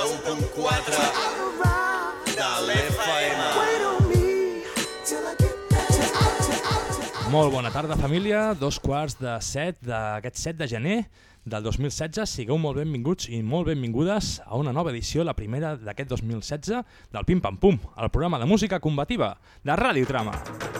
91.4 de l'FM. Molt bona tarda, família. Dos quarts de set d'aquest 7 de gener del 2016. Sigueu molt benvinguts i molt benvingudes a una nova edició, la primera d'aquest 2016, del Pim Pam Pum, el programa de música combativa de Ràdio Trama.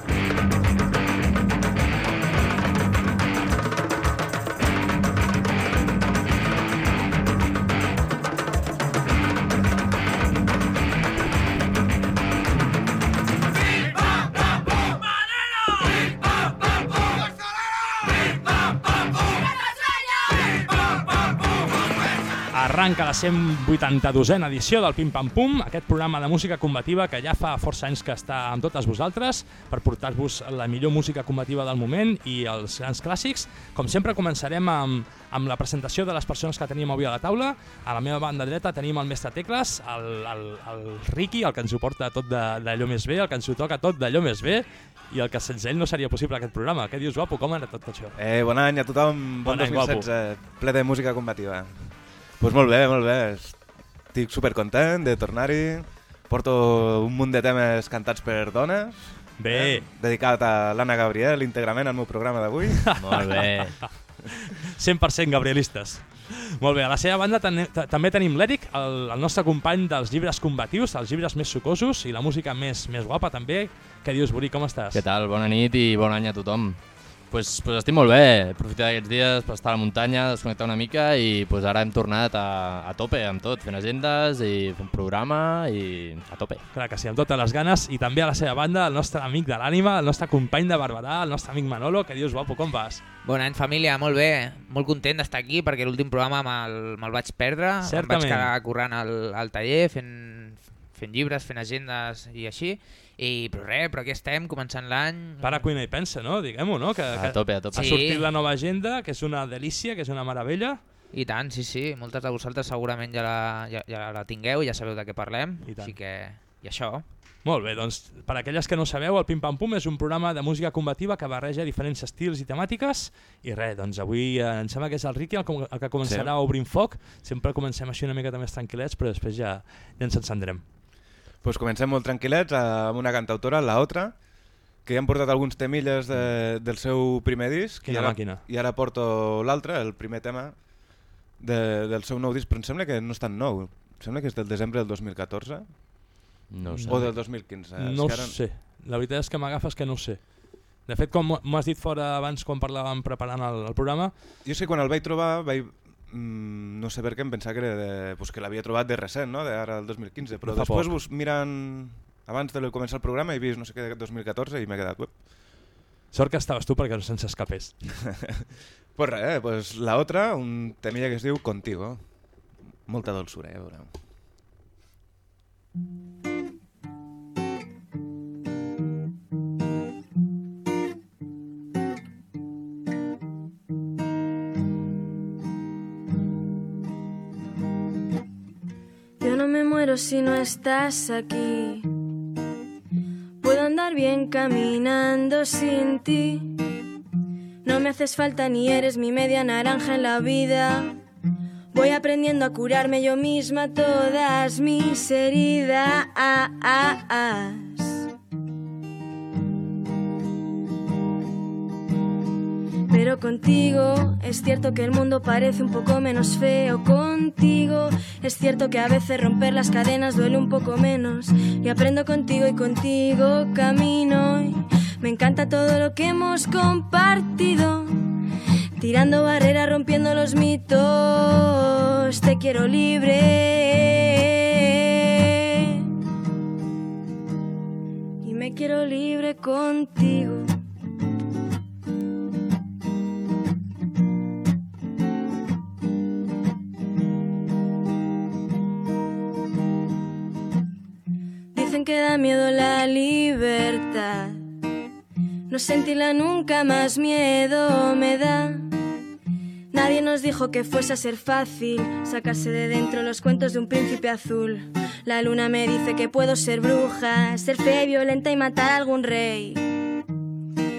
Arranca la 182a edició del Pim Pam Pum, aquest programa de música combativa que ja fa força anys que està amb totes vosaltres per portar-vos la millor música combativa del moment i els grans clàssics. Com sempre començarem amb, amb la presentació de les persones que tenim avui a la taula. A la meva banda dreta tenim el mestre Tecles, el, el, el Ricky, el que ens ho porta tot d'allò més bé, el que ens ho toca tot d'allò més bé i el que sense ell no seria possible aquest programa. Què dius, guapo? Com anat tot això? Eh, bon any a tothom, bon, Bon any, 2016, ple de música combativa. Pues molt bé, molt bé, estic supercontent de tornar-hi, porto un munt de temes cantats per dones, Bé, eh, dedicat a l'Anna Gabriel íntegrament al meu programa d'avui. Molt bé. 100% gabrielistes. Molt bé, a la seva banda ten també tenim l'Eric, el, el nostre company dels llibres combatius, els llibres més sucosos i la música més més guapa també. Què dius, Buri, com estàs? Què tal? Bona nit i bon any a tothom. Pues, pues estic molt bé, aprofitar aquests dies per estar a la muntanya, desconnectar una mica i pues ara hem tornat a, a tope amb tot, fent agendes i fent programa i a tope. Clar que sí, amb totes les ganes. I també a la seva banda el nostre amic de l'ànima, el nostre company de Barberà, el nostre amic Manolo. Què dius, guapo, com vas? Bon any, família, molt bé. Molt content d'estar aquí perquè l'últim programa me'l me vaig perdre. Certament. Em vaig quedar currant al, al taller, fent, fent llibres, fent agendes i així. I, però res, però aquí estem, començant l'any. Para, cuina i pensa, no? Diguem-ho, no? Que, A que tope, a tope. ha Sí. sortit la nova agenda, que és una delícia, que és una meravella. I tant, sí, sí. Moltes de vosaltres segurament ja la, ja, ja la tingueu, ja sabeu de què parlem. I tant. Així que, i això. Molt bé, doncs per aquelles que no sabeu, el Pim Pam Pum és un programa de música combativa que barreja diferents estils i temàtiques i res, doncs avui eh, em sembla que és el Ricky el, el que començarà Sí. obrint foc, sempre comencem així una mica més tranquil·lets però després ja, ja ens encendrem. Pues comencem molt tranquil·lets amb una cantautora, La Otra, que ja han portat alguns temilles de, del seu primer disc. Quina i ara, màquina. I ara porto l'altre, el primer tema de, del seu nou disc, però em sembla que no és tan nou. Em sembla que és del desembre del 2014 No sé. o del 2015. És no que ara- sé, la veritat és que m'agafes que no sé. De fet, com m'ho has dit fora abans quan parlàvem preparant el, el programa, Jo sé que quan el vaig trobar, vaig, mm, no sé per què em pensava que, era de, pues que l'havia trobat de recent, no? de ara el 2015, però Fa després poc. mirant abans de començar el programa he vist no sé què de 2014 i m'he quedat... Uep. sort que estaves tu perquè no se'ns escapés. Pues res, eh, pues la otra, un temilla que es diu Contigo. Molta dolçura, eh, veureu. Yo no me muero si no estás aquí. Puedo andar bien caminando sin ti. No me haces falta ni eres mi media naranja en la vida. Voy aprendiendo a curarme yo misma todas mis heridas. Pero contigo es cierto que el mundo parece un poco menos feo. Contigo es cierto que a veces romper las cadenas duele un poco menos. Y aprendo contigo y contigo camino. Y me encanta todo lo que hemos compartido. Tirando barreras, rompiendo los mitos. Te quiero libre. Y me quiero libre contigo. Que da miedo la libertad. No sentirla nunca más miedo me da. Nadie nos dijo que fuese a ser fácil sacarse de dentro los cuentos de un príncipe azul. La luna me dice que puedo ser bruja, ser fea y violenta y matar a algún rey.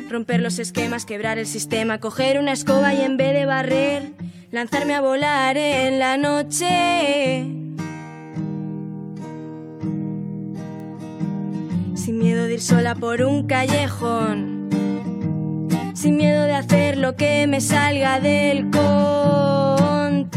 Romper los esquemas, quebrar el sistema, coger una escoba y en vez de barrer, lanzarme a volar en la noche. De ir sola por un callejón. Sin miedo de hacer lo que me salga del contigo.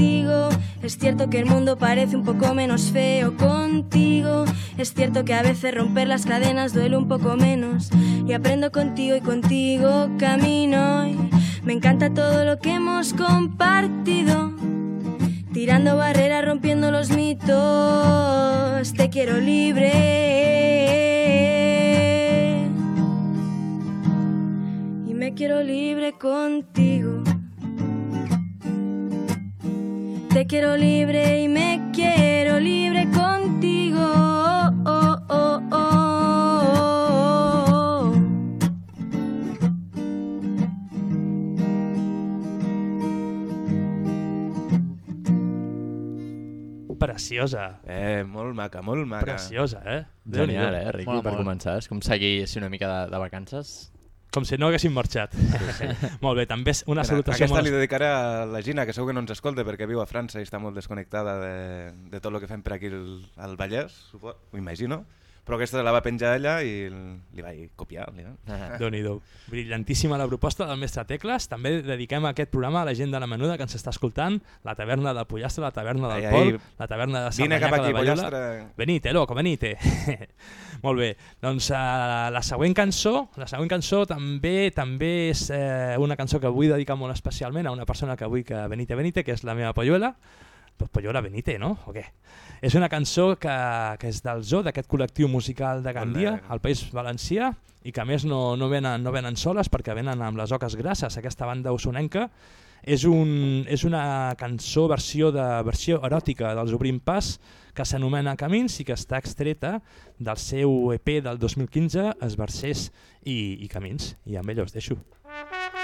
Es cierto que el mundo parece un poco menos feo contigo. Es cierto que a veces romper las cadenas duele un poco menos. Y aprendo contigo y contigo camino. Y me encanta todo lo que hemos compartido. Tirando barreras, rompiendo los mitos. Te quiero libre. Quiero libre contigo. Te quiero libre y me quiero libre contigo. Oh, oh, oh, oh. Preciosa. Eh, molt maca, molt maca. Preciosa, eh? Genial, eh, Riqui, Molt, per molt. començar. És com seguir així una mica de, de vacances. Com si no haguéssim marxat. Molt bé, també una Mira, salutació Aquesta molt... li dedicaré a la Gina, que segur que no ens escolta perquè viu a França i està molt desconnectada de, de tot el que fem per aquí al, al Vallès, ho imagino. Però aquesta la va penjar ella i li vaig copiar. Li, no? déu nhi Brillantíssima la proposta del mestre Tecles. També dediquem aquest programa a la gent de la menuda que ens està escoltant, la taverna de Pollastre, la taverna del Ai, Pol, ai. la taverna de Vine cap aquí, de Ballola. pollastre. Venite, loco, venite. Molt bé. Doncs uh, la següent cançó, la següent cançó també també és uh, una cançó que vull dedicar molt especialment a una persona que vull que venite, venite, que és la meva polluela. Pues polluela venite, no? O què? És una cançó que, que és del Zoo, d'aquest col·lectiu musical de Gandia, al País Valencià, i que a més no, no, venen, no venen soles perquè venen amb les oques grasses, aquesta banda usonenca. És, un, és una cançó versió de versió eròtica dels Obrim Pas que s'anomena Camins i que està extreta del seu EP del 2015, Esbarcers i, i Camins. I amb ell us deixo. Ple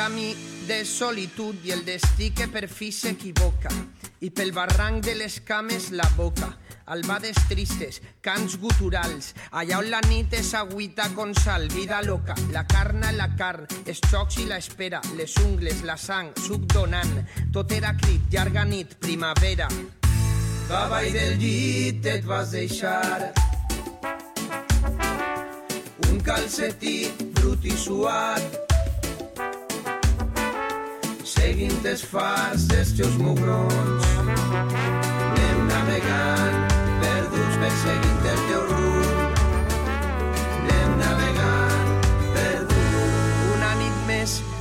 camí de solitud i el destí que per fi s'equivoca. I pel barranc de les cames la boca. Albades tristes, cants guturals, allà on la nit és agüita con sal, vida loca, la carna, la carn, els xocs i la espera, les ungles, la sang, suc donant, tot era crit, llarga nit, primavera. Cavall del llit et vas deixar un calcetí brut i suat seguint els fars dels teus mugrons. Anem navegant, perduts perseguint el teu rumb.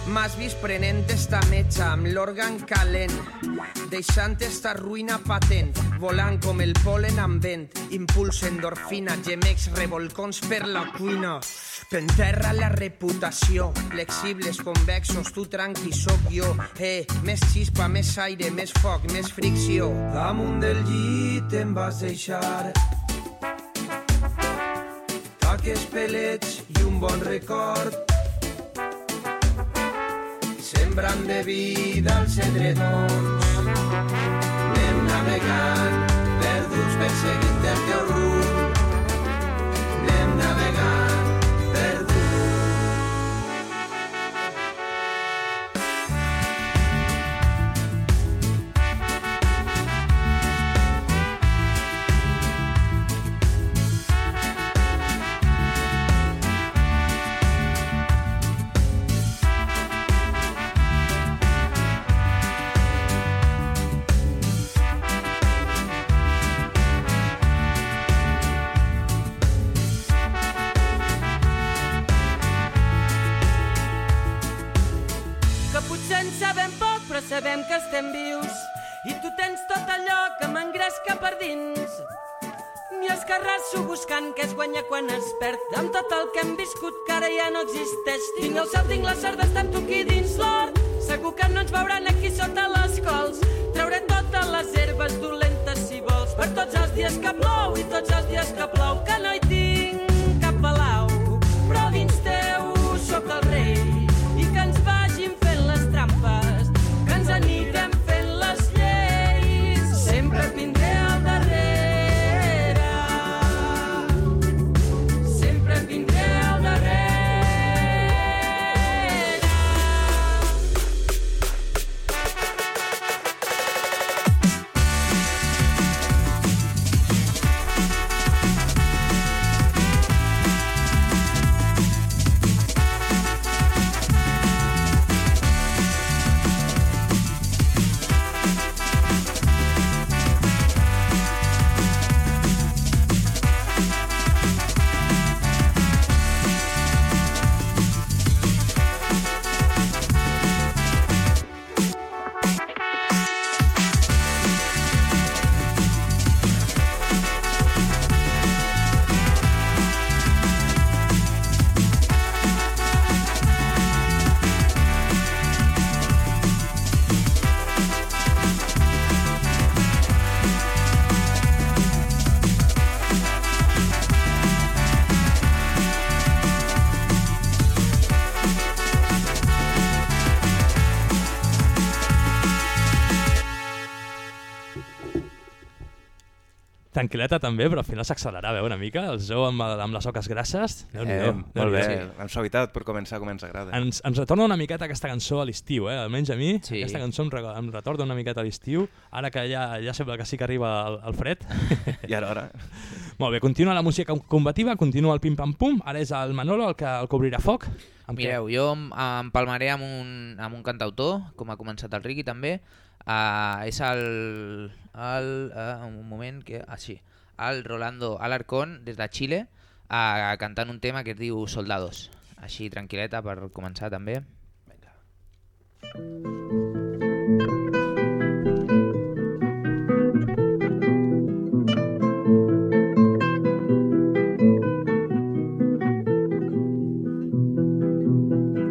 M'has vist prenent esta metxa amb l'òrgan calent, deixant esta ruïna patent, volant com el polen amb vent, impuls endorfina, gemecs revolcons per la cuina. T'enterra la reputació, flexibles, convexos, tu tranqui, sóc jo. Eh, més xispa, més aire, més foc, més fricció. Damunt del llit em vas deixar taques, pelets i un bon record. Sembrant de vida els edredons. Anem navegant, perduts perseguint el teu rumb. Dins. M'hi escarrasso buscant què es guanya quan es perd. Amb tot el que hem viscut que ara ja no existeix. Tinc el cel, tinc la sort d'estar amb tu aquí dins l'hort. Segur que no ens veuran aquí sota les cols. Trauré totes les herbes dolentes si vols. Per tots els dies que plou i tots els dies que plou, que no hi tinc Tranquil·leta també, però al final s'accelerava eh, una mica, el zoo amb, amb les oques grasses. déu Eh, molt bé, Sí. amb suavitat per començar com ens agrada. Ens, ens retorna una miqueta aquesta cançó a l'estiu, eh? almenys a mi. Sí. Aquesta cançó em, em retorna una miqueta a l'estiu, ara que ja, ja sembla que sí que arriba el, el fred. I ara, ara. Molt bé, continua la música combativa, continua el pim-pam-pum, ara és el Manolo el que, el que obrirà foc. Què? Mireu, jo em, em palmaré amb un, amb un cantautor, com ha començat el Riqui també. Uh, és el... el uh, un moment que... Ah, sí. El Rolando Alarcón, des de Xile, uh, cantant un tema que es diu Soldados. Així, tranquil·leta, per començar també.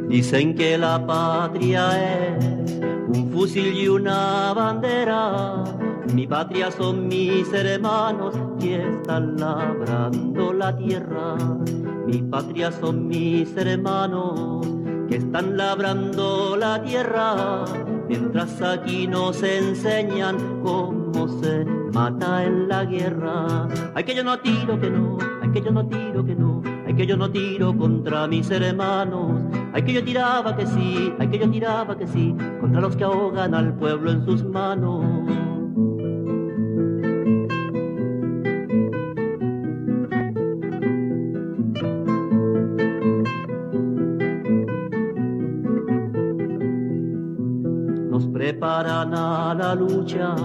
Dicen que la patria es un fusil y una bandera. Mi patria son mis hermanos que están labrando la tierra. Mi patria son mis hermanos que están labrando la tierra. Mientras aquí nos enseñan cómo se mata en la guerra. Ay que yo no tiro que no, que yo no tiro que no, ay que yo no tiro contra mis hermanos. Ay que yo tiraba que sí, ay que yo tiraba que sí, contra los que ahogan al pueblo en sus manos. Nos preparan a la lucha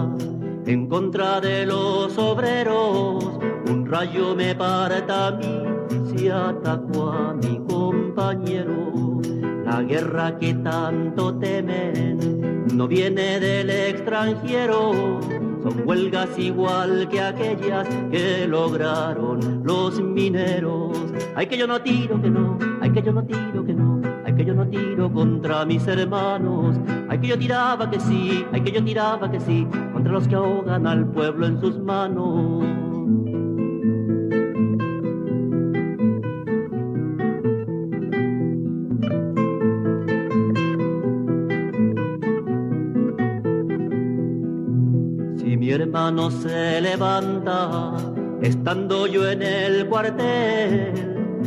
en contra de los obreros. Un rayo me parta a mí si ataco a mi compañero. La guerra que tanto temen no viene del extranjero. Son huelgas igual que aquellas que lograron los mineros. Ay que yo no tiro que no, ay que yo no tiro que no, ay que yo no tiro contra mis hermanos. Ay que yo tiraba que sí, ay que yo tiraba que sí, contra los que ahogan al pueblo en sus manos. Hermano se levanta, estando yo en el cuartel,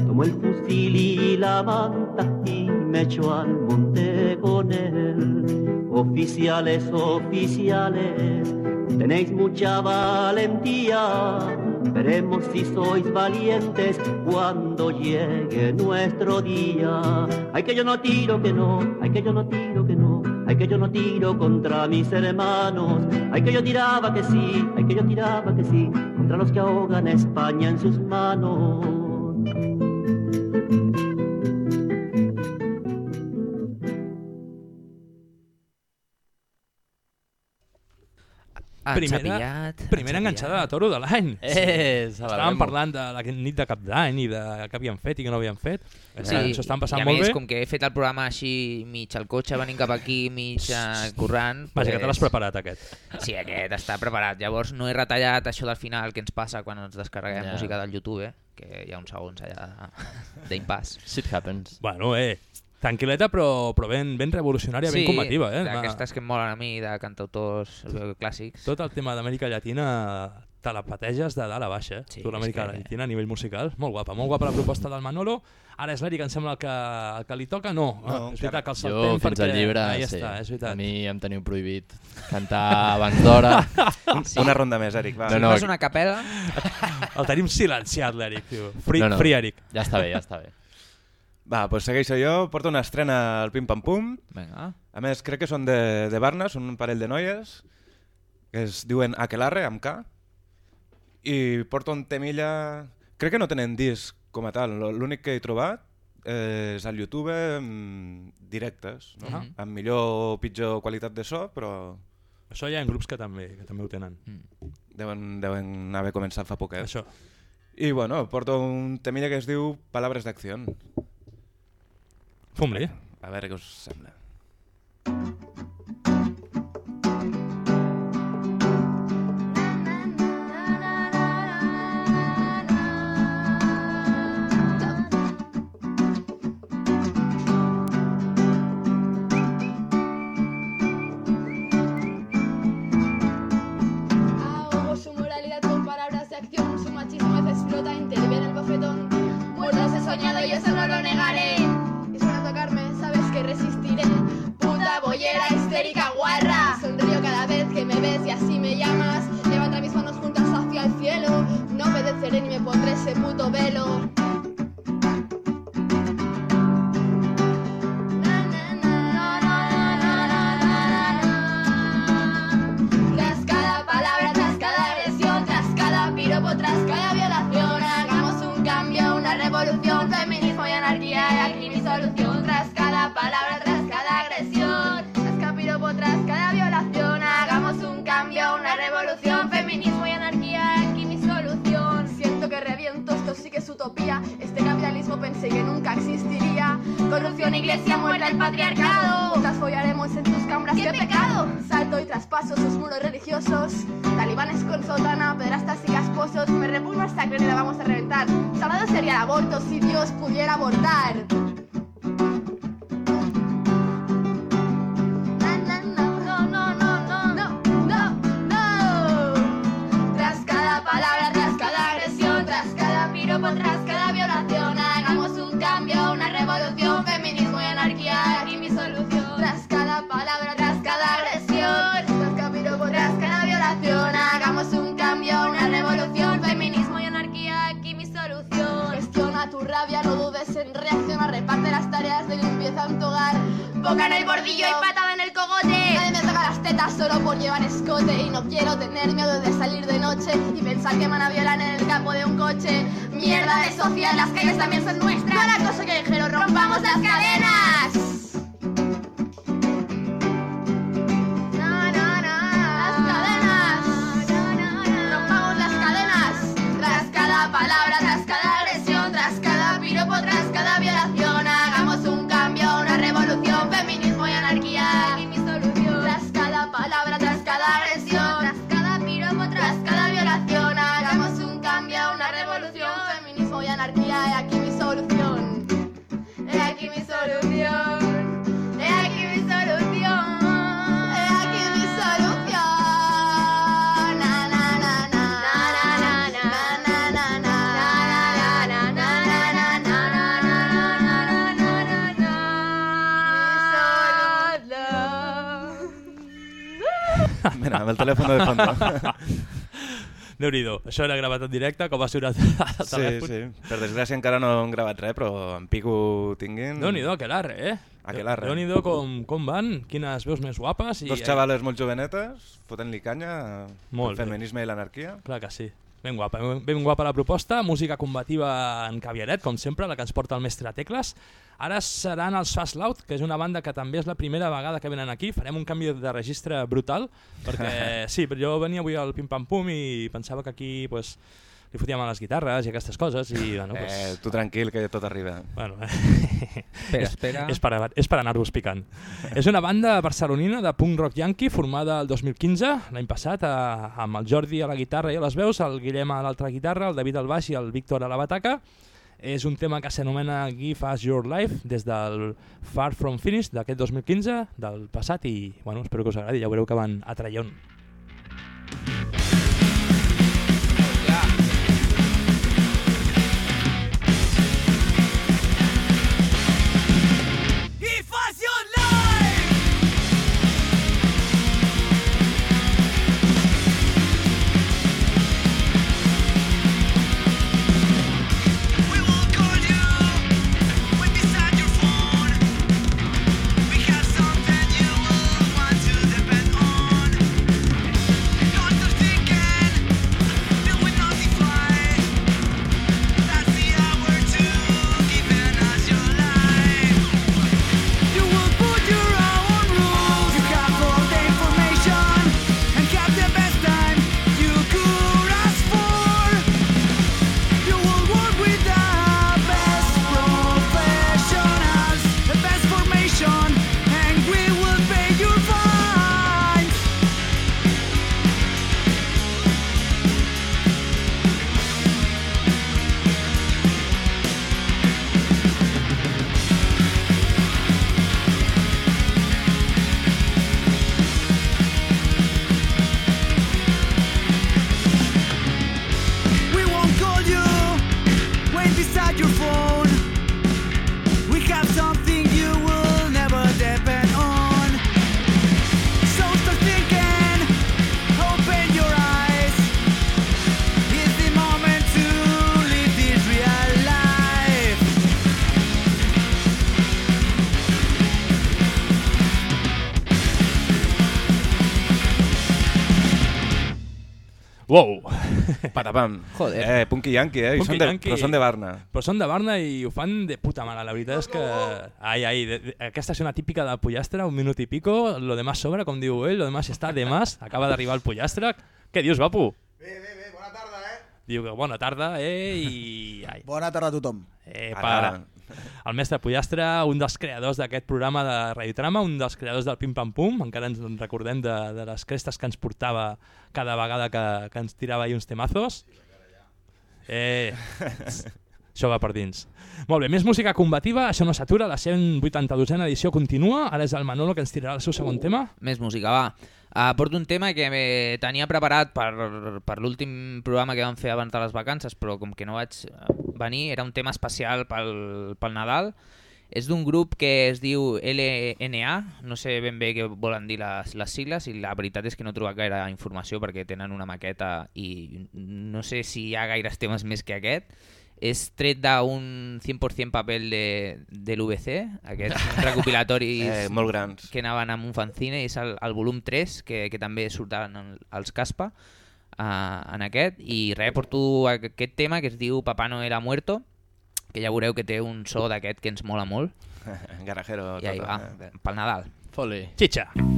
tomo el fusil y la manta y me echo al monte con él. Oficiales, oficiales, tenéis mucha valentía. Veremos si sois valientes cuando llegue nuestro día. Ay que yo no tiro que no, ay que yo no tiro que no, que yo no tiro contra mis hermanos. Ay que yo tiraba que sí, ay que yo tiraba que sí, contra los que ahogan a España en sus manos. Primera, primera enganxada de toro de l'any. Eh, Estàvem parlant de la nit de cap d'any i de què havíem fet i què no havíem fet. Sí, Això estan passant i a molt més, bé. com que he fet el programa així mig al cotxe, venint cap aquí, mig eh, currant... Vaja, que te l'has preparat, aquest. Sí, aquest està preparat. Llavors no he retallat això del final que ens passa quan ens descarreguem Ja. música del YouTube, eh? que hi ha uns segons allà d'impàs. Shit happens. Bueno, eh, tranquil·leta però, però ben, ben revolucionària, ben combativa. Eh? D'aquestes que em molen a mi, de cantautors eh, clàssics. Tot el tema d'Amèrica Llatina te la pateges de dalt a baix, eh? Sí, tu l'Amèrica que- Llatina a nivell musical. Molt guapa, molt guapa la proposta del Manolo. Ara és l'Eric, em sembla el que, el que li toca. No, No, no és veritat que el Jo, saltem perquè... al llibre, Ahí sí. està, és veritat. A mi em teniu prohibit cantar abans d'hora. Sí. Una ronda més, Eric, va. No, Si no, fas una capella... El tenim silenciat, l'Eric, tio. Free, No, no. free Eric. Ja està bé, ja està bé. Va, doncs segueixo jo. Porto una estrena al Pim Pam Pum. Vinga. A més, crec que són de, de Barna, són un parell de noies, que es diuen Aquelarre, amb K, i porto un temilla... Crec que no tenen disc com a tal, Lo- l'únic que he trobat eh, és al YouTube mm, directes, no? Mhm. amb millor o pitjor qualitat de so, però Això hi ha grups que també, que també ho tenen. deuen, deuen haver començat fa poquet. Això. I bueno, porto un temilla que es diu Palabres d'acció. Fum-li. A veure què us sembla. Anarquía. Y aquí mi solución. He aquí mi solución. He aquí mi solución. He aquí mi solución. Mira, el telèfon de fondo. Déu nhi Això era gravat en directe, com va ser el Sí, telèfon. sí. Per desgràcia encara no hem gravat res, però en pico tinguin... déu nhi Aquelarre, eh? Aquelarre. déu nhi com, com van, quines veus més guapes. I, Dos xavales molt jovenetes, fotent-li canya Molt bé. feminisme i l'anarquia. Clar que sí. Ben guapa, ben guapa la proposta, música combativa en caviaret, com sempre, la que ens porta el mestre Tecles. Ara seran els Fast Loud, que és una banda que també és la primera vegada que venen aquí. Farem un canvi de registre brutal, perquè sí, però jo venia avui al Pim Pam Pum i pensava que aquí pues, li fotíem a les guitarres i aquestes coses i bueno, pues, Eh, tu tranquil, que tot arriba. Bueno, Espera, espera. És per, és per anar-vos picant. és una banda barcelonina de punk rock yankee formada el 2015, l'any passat, a, amb el Jordi a la guitarra i a les veus, el Guillem a l'altra guitarra, el David al baix i el Víctor a la bataca. És un tema que s'anomena Give Us Your Life des del Far From Finish d'aquest 2015, del passat, i bueno, espero que us agradi, ja veureu que van a traion. Patapam. Joder. Eh, punky yankee, eh? I Punky són de, yankee. Però són de Barna. Però són de Barna i ho fan de puta mare. La veritat és que... Ai, ai, de, de, aquesta és una típica del pollastre, un minut i pico, lo demás sobra, com diu ell, lo demás està de más, acaba d'arribar el pollastre. Què dius, Vapu? Bé, bé, bé, bona tarda, eh? Diu que bona tarda, eh, i... Ai, Bona tarda a tothom. eh, Ara, pa, ara. El mestre Pollastre, un dels creadors d'aquest programa de Radiotrama, un dels creadors del Pim Pam Pum, encara ens en recordem de, de les crestes que ens portava cada vegada que, que ens tirava uns temazos. Eh, això va per dins. Molt bé, més música combativa, això no s'atura, la 182a edició continua, ara és el Manolo que ens tirarà el seu segon tema. Més música, va. Uh, porto un tema que me tenia preparat per, per l'últim programa que vam fer abans de les vacances, però com que no vaig eh, venir, era un tema especial pel, pel Nadal. És d'un grup que es diu LNA, no sé ben bé què volen dir les, les sigles, i la veritat és que no he trobat gaire informació perquè tenen una maqueta i no sé si hi ha gaires temes més que aquest. És tret d'un 100% paper de, de l'UBC, aquests recopilatoris Eh, molt grans. que anaven amb un fanzine, és el, el volum 3, que, que també surten en- als Caspa, uh, en aquest, i res, porto aquest tema que es diu Papá Noel ha muerto, que ja veureu que té un so d'aquest que ens mola molt, Garajero. i ahí va, eh, pel Nadal. Foli. Chicha! Papá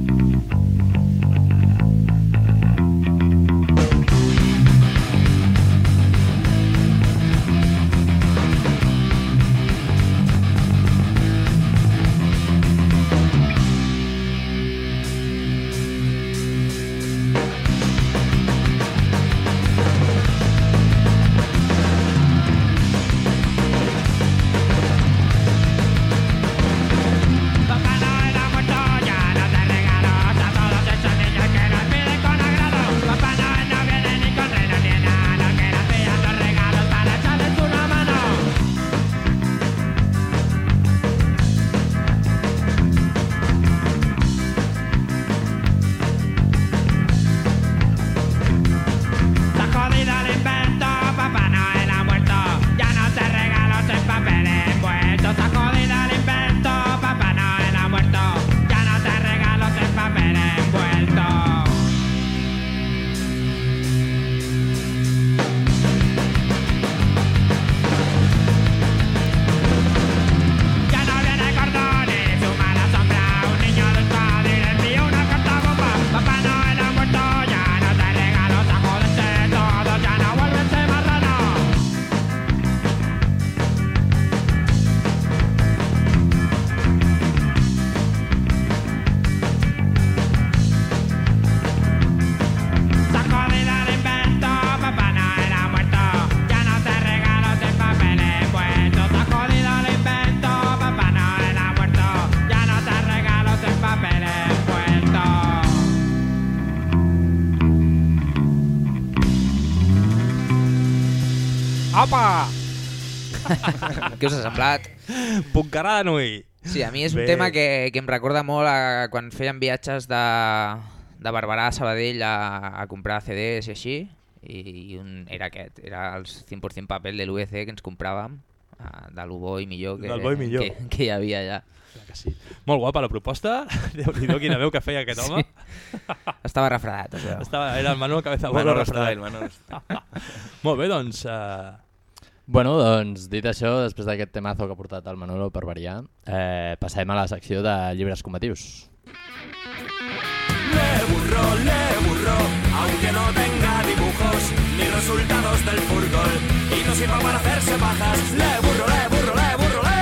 Què us ha semblat? Puncarà de Nui. Sí, a mi és un Bé. tema que, que em recorda molt a quan feien viatges de, de Barberà a Sabadell a, a comprar CDs i així, i, i un, era aquest, era els 100% paper de l'UEC que ens compràvem, ah, de lo bo i millor que, Del bo i millor. que, que hi havia allà. Clar que sí. Molt guapa la proposta. Déu-n'hi-do quina veu que feia aquest home. Estava refredat, veu. Estava, era el Manolo Cabeza Bolo Manolo refredat. Manolo Molt bé, doncs... Uh, Bueno, doncs, dit això, després d'aquest temazo que ha portat el Manolo per variar, eh, passem a la secció de llibres combatius. Le burro, le burro, aunque no tenga dibujos ni resultados del fútbol y no sirva para hacerse bajas. Le burro, le burro, le burro, le.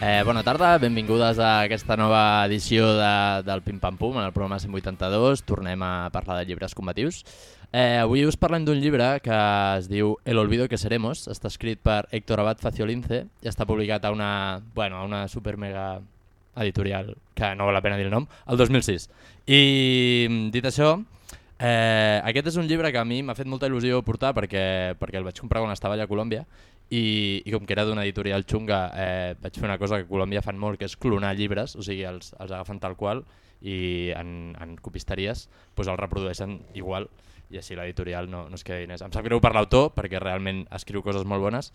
Eh, bona tarda, benvingudes a aquesta nova edició de, del Pim Pam Pum, en el programa 182. Tornem a parlar de llibres combatius. Eh, avui us parlem d'un llibre que es diu El olvido que seremos. Està escrit per Héctor Abad Faciolince i està publicat a una, bueno, a una super mega editorial, que no val la pena dir el nom, el 2006. I dit això, eh, aquest és un llibre que a mi m'ha fet molta il·lusió portar perquè, perquè el vaig comprar quan estava allà a Colòmbia i, i com que era d'una editorial xunga eh, vaig fer una cosa que a Colòmbia fan molt que és clonar llibres, o sigui els, els agafen tal qual i en, en copisteries pues els reprodueixen igual i així l'editorial no, no es queda diners. Em sap greu per l'autor, perquè realment escriu coses molt bones.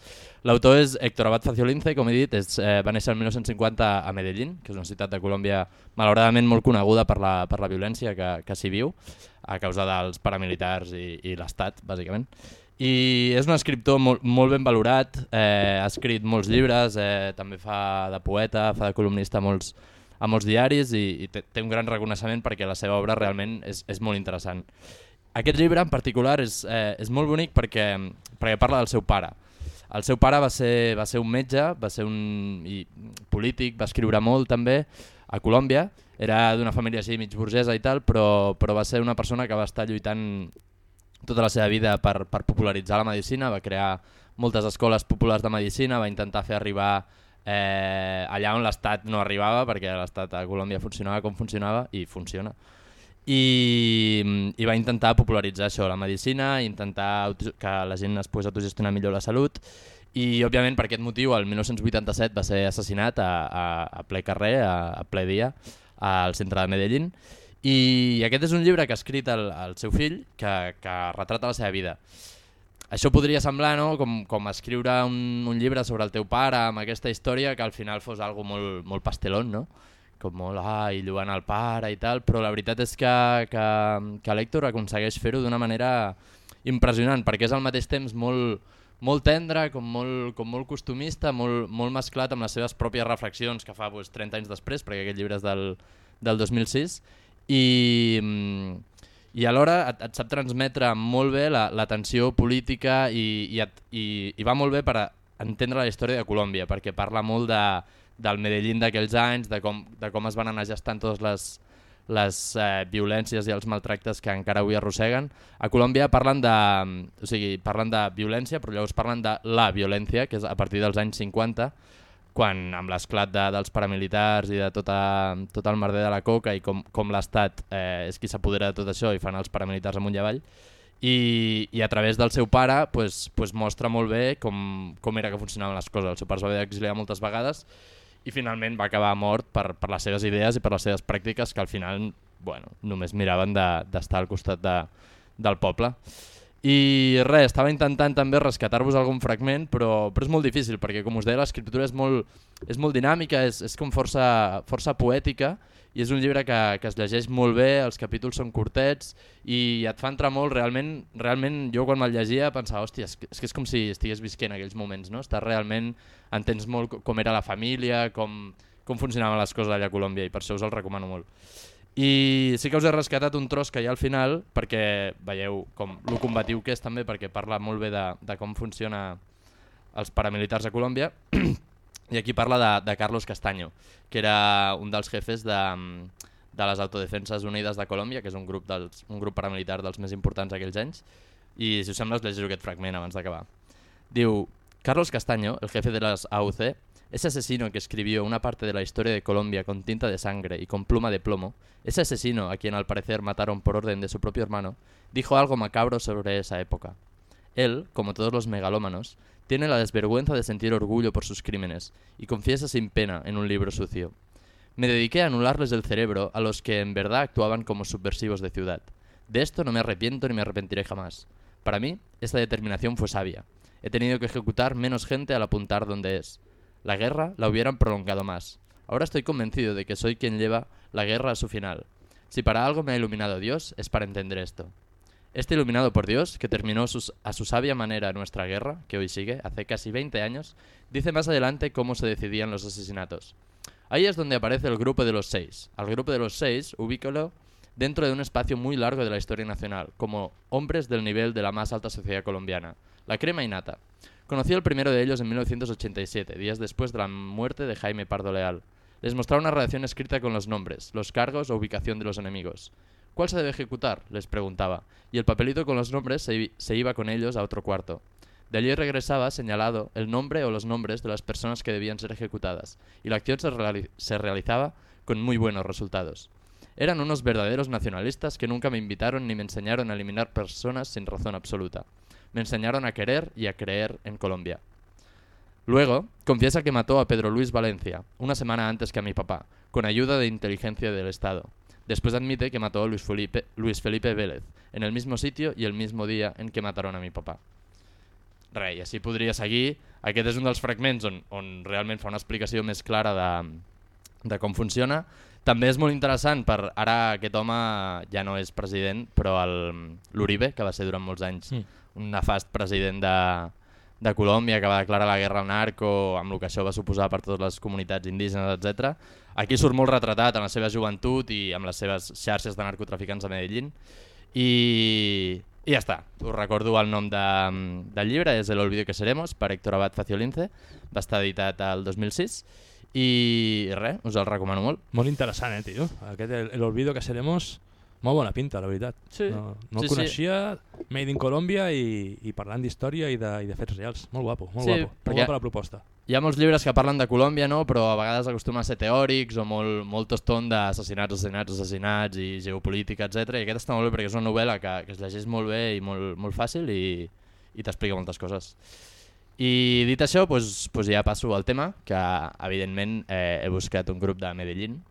L'autor és Héctor Abad Faciolince, com he dit, és, eh, va néixer el 1950 a Medellín, que és una ciutat de Colòmbia malauradament molt coneguda per la, per la violència que, que s'hi viu, a causa dels paramilitars i, i l'Estat, bàsicament. I és un escriptor molt, molt ben valorat, eh, ha escrit molts llibres, eh, també fa de poeta, fa de columnista molts, a molts diaris i, i té un gran reconeixement perquè la seva obra realment és, és molt interessant. Aquest llibre en particular és, eh, és molt bonic perquè, perquè parla del seu pare. El seu pare va ser, va ser un metge, va ser un i, polític, va escriure molt també a Colòmbia, era d'una família així mig burgesa i tal, però, però va ser una persona que va estar lluitant tota la seva vida per, per popularitzar la medicina, va crear moltes escoles populars de medicina, va intentar fer arribar eh, allà on l'Estat no arribava, perquè l'Estat a Colòmbia funcionava com funcionava, i funciona. I, i va intentar popularitzar això, la medicina, intentar que la gent es pogués autogestionar millor la salut, i òbviament per aquest motiu el 1987 va ser assassinat a, a, a ple carrer, a, a ple dia, al centre de Medellín, i aquest és un llibre que ha escrit el, el seu fill que, que retrata la seva vida. Això podria semblar no? com, com escriure un, un llibre sobre el teu pare amb aquesta història que al final fos algo molt, molt pastelón, no? Com molt, ai, lluant el pare i tal, però la veritat és que, que, que l'Hèctor aconsegueix fer-ho d'una manera impressionant, perquè és al mateix temps molt, molt tendre, com molt, com molt costumista, molt, molt mesclat amb les seves pròpies reflexions que fa pues, 30 anys després, perquè aquest llibre és del, del 2006, i, i alhora et, et sap transmetre molt bé la, la tensió política i, i, et, i, i va molt bé per a entendre la història de Colòmbia, perquè parla molt de, del Medellín d'aquells anys, de com, de com es van anar gestant totes les, les eh, violències i els maltractes que encara avui arrosseguen. A Colòmbia parlen de, o sigui, parlen de violència, però llavors parlen de la violència, que és a partir dels anys 50, quan amb l'esclat de, dels paramilitars i de tota, tot el merder de la coca i com, com l'Estat eh, és qui s'apodera de tot això i fan els paramilitars amunt i avall, i, i a través del seu pare pues, pues mostra molt bé com, com era que funcionaven les coses. El seu pare es va haver d'exiliar moltes vegades i finalment va acabar mort per, per les seves idees i per les seves pràctiques que al final bueno, només miraven d'estar de, al costat de, del poble. I res, estava intentant també rescatar-vos algun fragment, però, però és molt difícil, perquè com us deia, l'escriptura és, molt, és molt dinàmica, és, és com força, força poètica, i és un llibre que, que es llegeix molt bé, els capítols són curtets, i et fa entrar molt, realment, realment jo quan me'l llegia pensava, hòstia, és que, és que és com si estigués visquent aquells moments, no? Estàs realment, entens molt com era la família, com, com funcionaven les coses allà a Colòmbia, i per això us el recomano molt. I sí que us he rescatat un tros que hi ha al final perquè veieu com lo combatiu que és també perquè parla molt bé de, de com funciona els paramilitars a Colòmbia i aquí parla de, Carlos Castaño que era un dels jefes de, de les Autodefenses Unides de Colòmbia que és un grup, dels, un grup paramilitar dels més importants aquells anys i si us sembla us llegiré aquest fragment abans d'acabar Diu, Carlos Castaño, el jefe de las AUC, ese asesino que escribió una parte de la historia de Colombia con tinta de sangre y con pluma de plomo, ese asesino a quien al parecer mataron por orden de su propio hermano, dijo algo macabro sobre esa época. Él, como todos los megalómanos, tiene la desvergüenza de sentir orgullo por sus crímenes y confiesa sin pena en un libro sucio. Me dediqué a anularles el cerebro a los que en verdad actuaban como subversivos de ciudad. De esto no me arrepiento ni me arrepentiré jamás. Para mí, esta determinación fue sabia. He tenido que ejecutar menos gente al apuntar donde es. La guerra la hubieran prolongado más. Ahora estoy convencido de que soy quien lleva la guerra a su final. Si para algo me ha iluminado Dios, es para entender esto. Este iluminado por Dios, que terminó a su sabia manera nuestra guerra, que hoy sigue, hace casi 20 años, dice más adelante cómo se decidían los asesinatos. Ahí es donde aparece el grupo de los seis. Al grupo de los seis, ubícalo dentro de un espacio muy largo de la historia nacional, como hombres del nivel de la más alta sociedad colombiana, la crema innata. Conocí al primero de ellos en 1987, días después de la muerte de Jaime Pardo Leal. Les mostraba una redacción escrita con los nombres, los cargos o ubicación de los enemigos. ¿Cuál se debe ejecutar? les preguntaba, y el papelito con los nombres se, iba con ellos a otro cuarto. De allí regresaba señalado el nombre o los nombres de las personas que debían ser ejecutadas, y la acción se, se realizaba con muy buenos resultados. Eran unos verdaderos nacionalistas que nunca me invitaron ni me enseñaron a eliminar personas sin razón absoluta. Me enseñaron a querer y a creer en Colombia. Luego, confiesa que mató a Pedro Luis Valencia, una semana antes que a mi papá, con ayuda de inteligencia del Estado. Después admite que mató a Luis Felipe, Luis Felipe Vélez, en el mismo sitio i el mismo dia en què mataron a mi papà. Res, i així podria seguir. Aquest és un dels fragments on, on realment fa una explicació més clara de, de com funciona. També és molt interessant per ara aquest home ja no és president, però el- l'Uribe, que va ser durant molts anys Mm. un nefast president de, de Colòmbia que va declarar la guerra al narco, amb el que això va suposar per totes les comunitats indígenes, etc. Aquí surt molt retratat en la seva joventut i amb les seves xarxes de narcotraficants a Medellín. I, i ja està. Us recordo el nom de, del llibre, és El olvido que seremos, per Héctor Abad Faciolince. Va estar editat el 2006. I res, us el recomano molt. Molt interessant, eh, tio? Aquest, el Olvido que seremos, molt bona pinta, la veritat. Sí. No, no Sí, el coneixia, Made in Colòmbia i, i parlant d'història i, de, i de fets reals. Molt guapo, molt Sí, guapo. Molt guapa la proposta. Hi ha molts llibres que parlen de Colòmbia, no? però a vegades acostumen a ser teòrics o molt, molt toston d'assassinats, assassinats, assassinats i geopolítica, etc. I aquest està molt bé perquè és una novel·la que, que es llegeix molt bé i molt, molt fàcil i, i t'explica moltes coses. I dit això, doncs, doncs ja passo al tema, que evidentment eh, he buscat un grup de Medellín.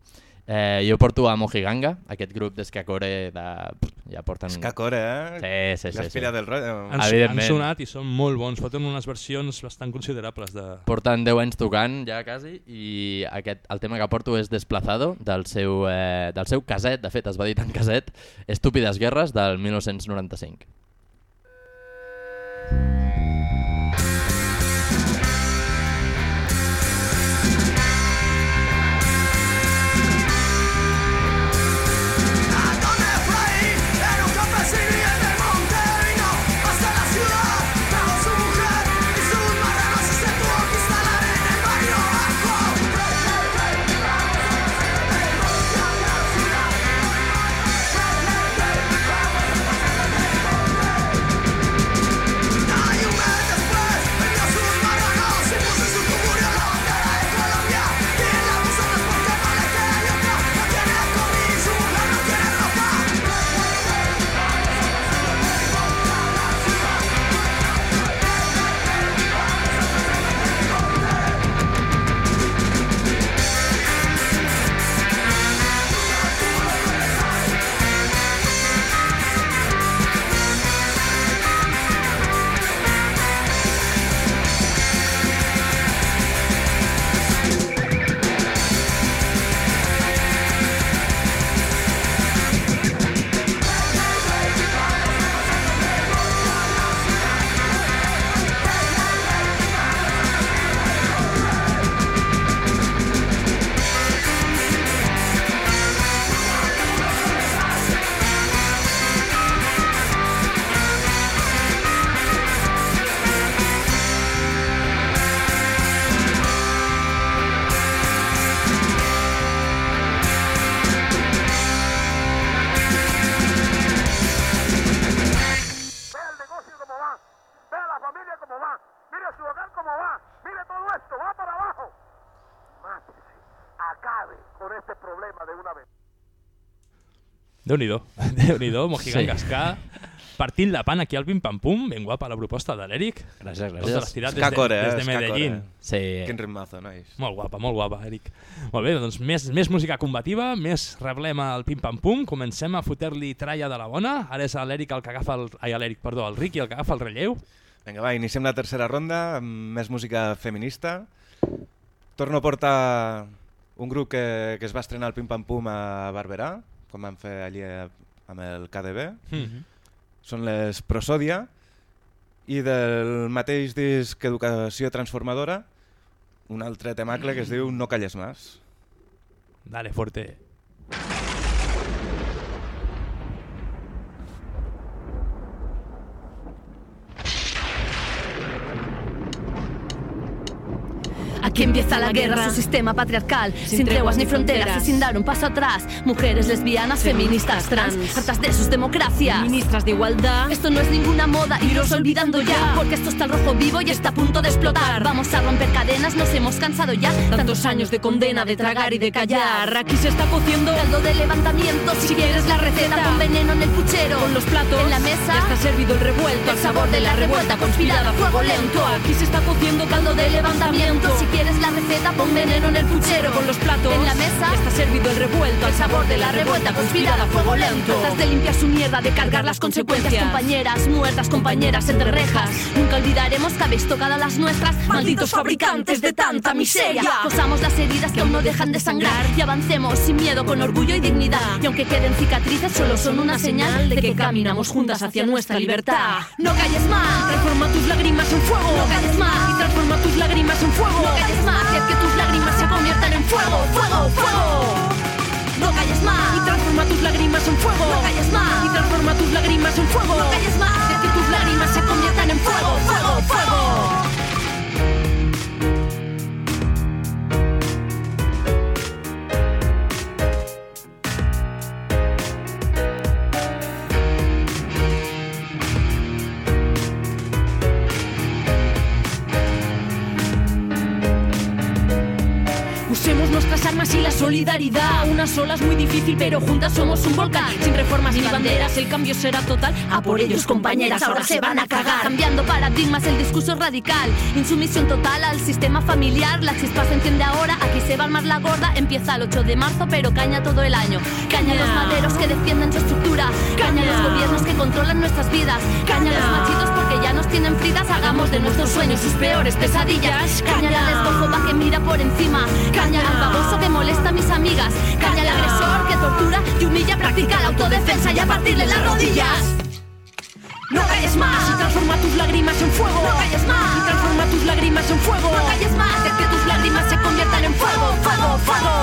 Eh, jo porto a Mojiganga, aquest grup d'Escacore de... ja porten... Escacore, eh? Sí, sí, sí. L'aspira sí. del rotllo. Han, han sonat i són molt bons, foten unes versions bastant considerables de... Porten 10 anys tocant ja quasi i aquest, el tema que porto és Desplazado del seu, eh, del seu caset, de fet es va dir en caset, Estúpides Guerres del 1995. Déu-n'hi-do, Déu-n'hi-do, Mojiganga Sí. Ska. partint la pan aquí al Pim Pam Pum, ben guapa la proposta de l'Eric. Gràcies, gràcies. l'estirat des, de, eh? des de. Medellín. Sí. Quin ritmazo, nois. Molt guapa, molt guapa, Eric. Molt bé, doncs més, més música combativa, més reblem al Pim Pam Pum, comencem a fotre-li tralla de la bona. Ara és l'Eric el que agafa el... Ai, l'Eric, perdó, el Ricky el que agafa el relleu. Vinga, va, iniciem la tercera ronda amb més música feminista. Torno a portar un grup que, que es va estrenar al Pim Pam Pum a Barberà, com van fer allí a, amb el KDB. Mm. Són les Prosòdia i del mateix disc Educació Transformadora un altre temacle que es diu No calles más. Dale, fuerte. Aquí empieza la guerra, su sistema patriarcal, sin treguas ni fronteras y sin dar un paso atrás. Mujeres lesbianas, feministas, trans, hartas de sus democracias. Ministras de igualdad. Esto no es ninguna moda, iros olvidando ya, porque esto está al rojo vivo y está a punto de explotar. Vamos a romper cadenas, nos hemos cansado ya. Tantos años de condena, de tragar y de callar. Aquí se está cociendo caldo de levantamiento. Si quieres la receta, con veneno en el puchero. con los platos. En la mesa ya está servido el revuelto. el sabor de la revuelta conspirada fuego lento. Aquí se está cociendo caldo de levantamiento. Si quieres la receta, pon veneno en el puchero. con los platos. En la mesa está servido el revuelto. el sabor de la revuelta conspirada a fuego lento. Tratas de limpiar su mierda, de cargar las consecuencias. Compañeras, muertas, compañeras entre rejas. Nunca olvidaremos que habéis tocado las nuestras. Malditos fabricantes de tanta miseria. Posamos las heridas que aún no dejan de sangrar. Y avancemos sin miedo, con orgullo y dignidad. Y aunque queden cicatrices, solo son una señal de que caminamos juntas hacia nuestra libertad. No calles más. Transforma tus lágrimas en fuego. No calles más. Y transforma tus lágrimas en fuego. No calles más. Y haz que tus lágrimas se conviertan en fuego, fuego, fuego. No calles más. Y transforma tus lágrimas en fuego. No calles más. Y transforma tus lágrimas en fuego. No calles más. Usemos nuestras armas y la solidaridad. Una sola es muy difícil, pero juntas somos un volcán. Sin reformas ni banderas, el cambio será total. A por ellos, compañeras, ahora se van a cagar. Cambiando paradigmas, el discurso es radical. Insumisión total al sistema familiar. La chispa se enciende ahora, aquí se va a armar la gorda. Empieza el 8 de marzo, pero caña todo el año. Caña a los maderos que defienden su estructura. Caña a los gobiernos que controlan nuestras vidas. Caña a los machitos nos tienen fritas. Hagamos de nuestros sueños sus peores pesadillas. Caña la lesbófoba que mira por encima. Caña al baboso que molesta a mis amigas. Caña al agresor que tortura y humilla. Practica la autodefensa y a partirle las rodillas. No calles más. Y transforma tus lágrimas en fuego. No calles más. Y transforma tus lágrimas en fuego. No calles más. Haz que tus lágrimas se conviertan en fuego, fuego, fuego.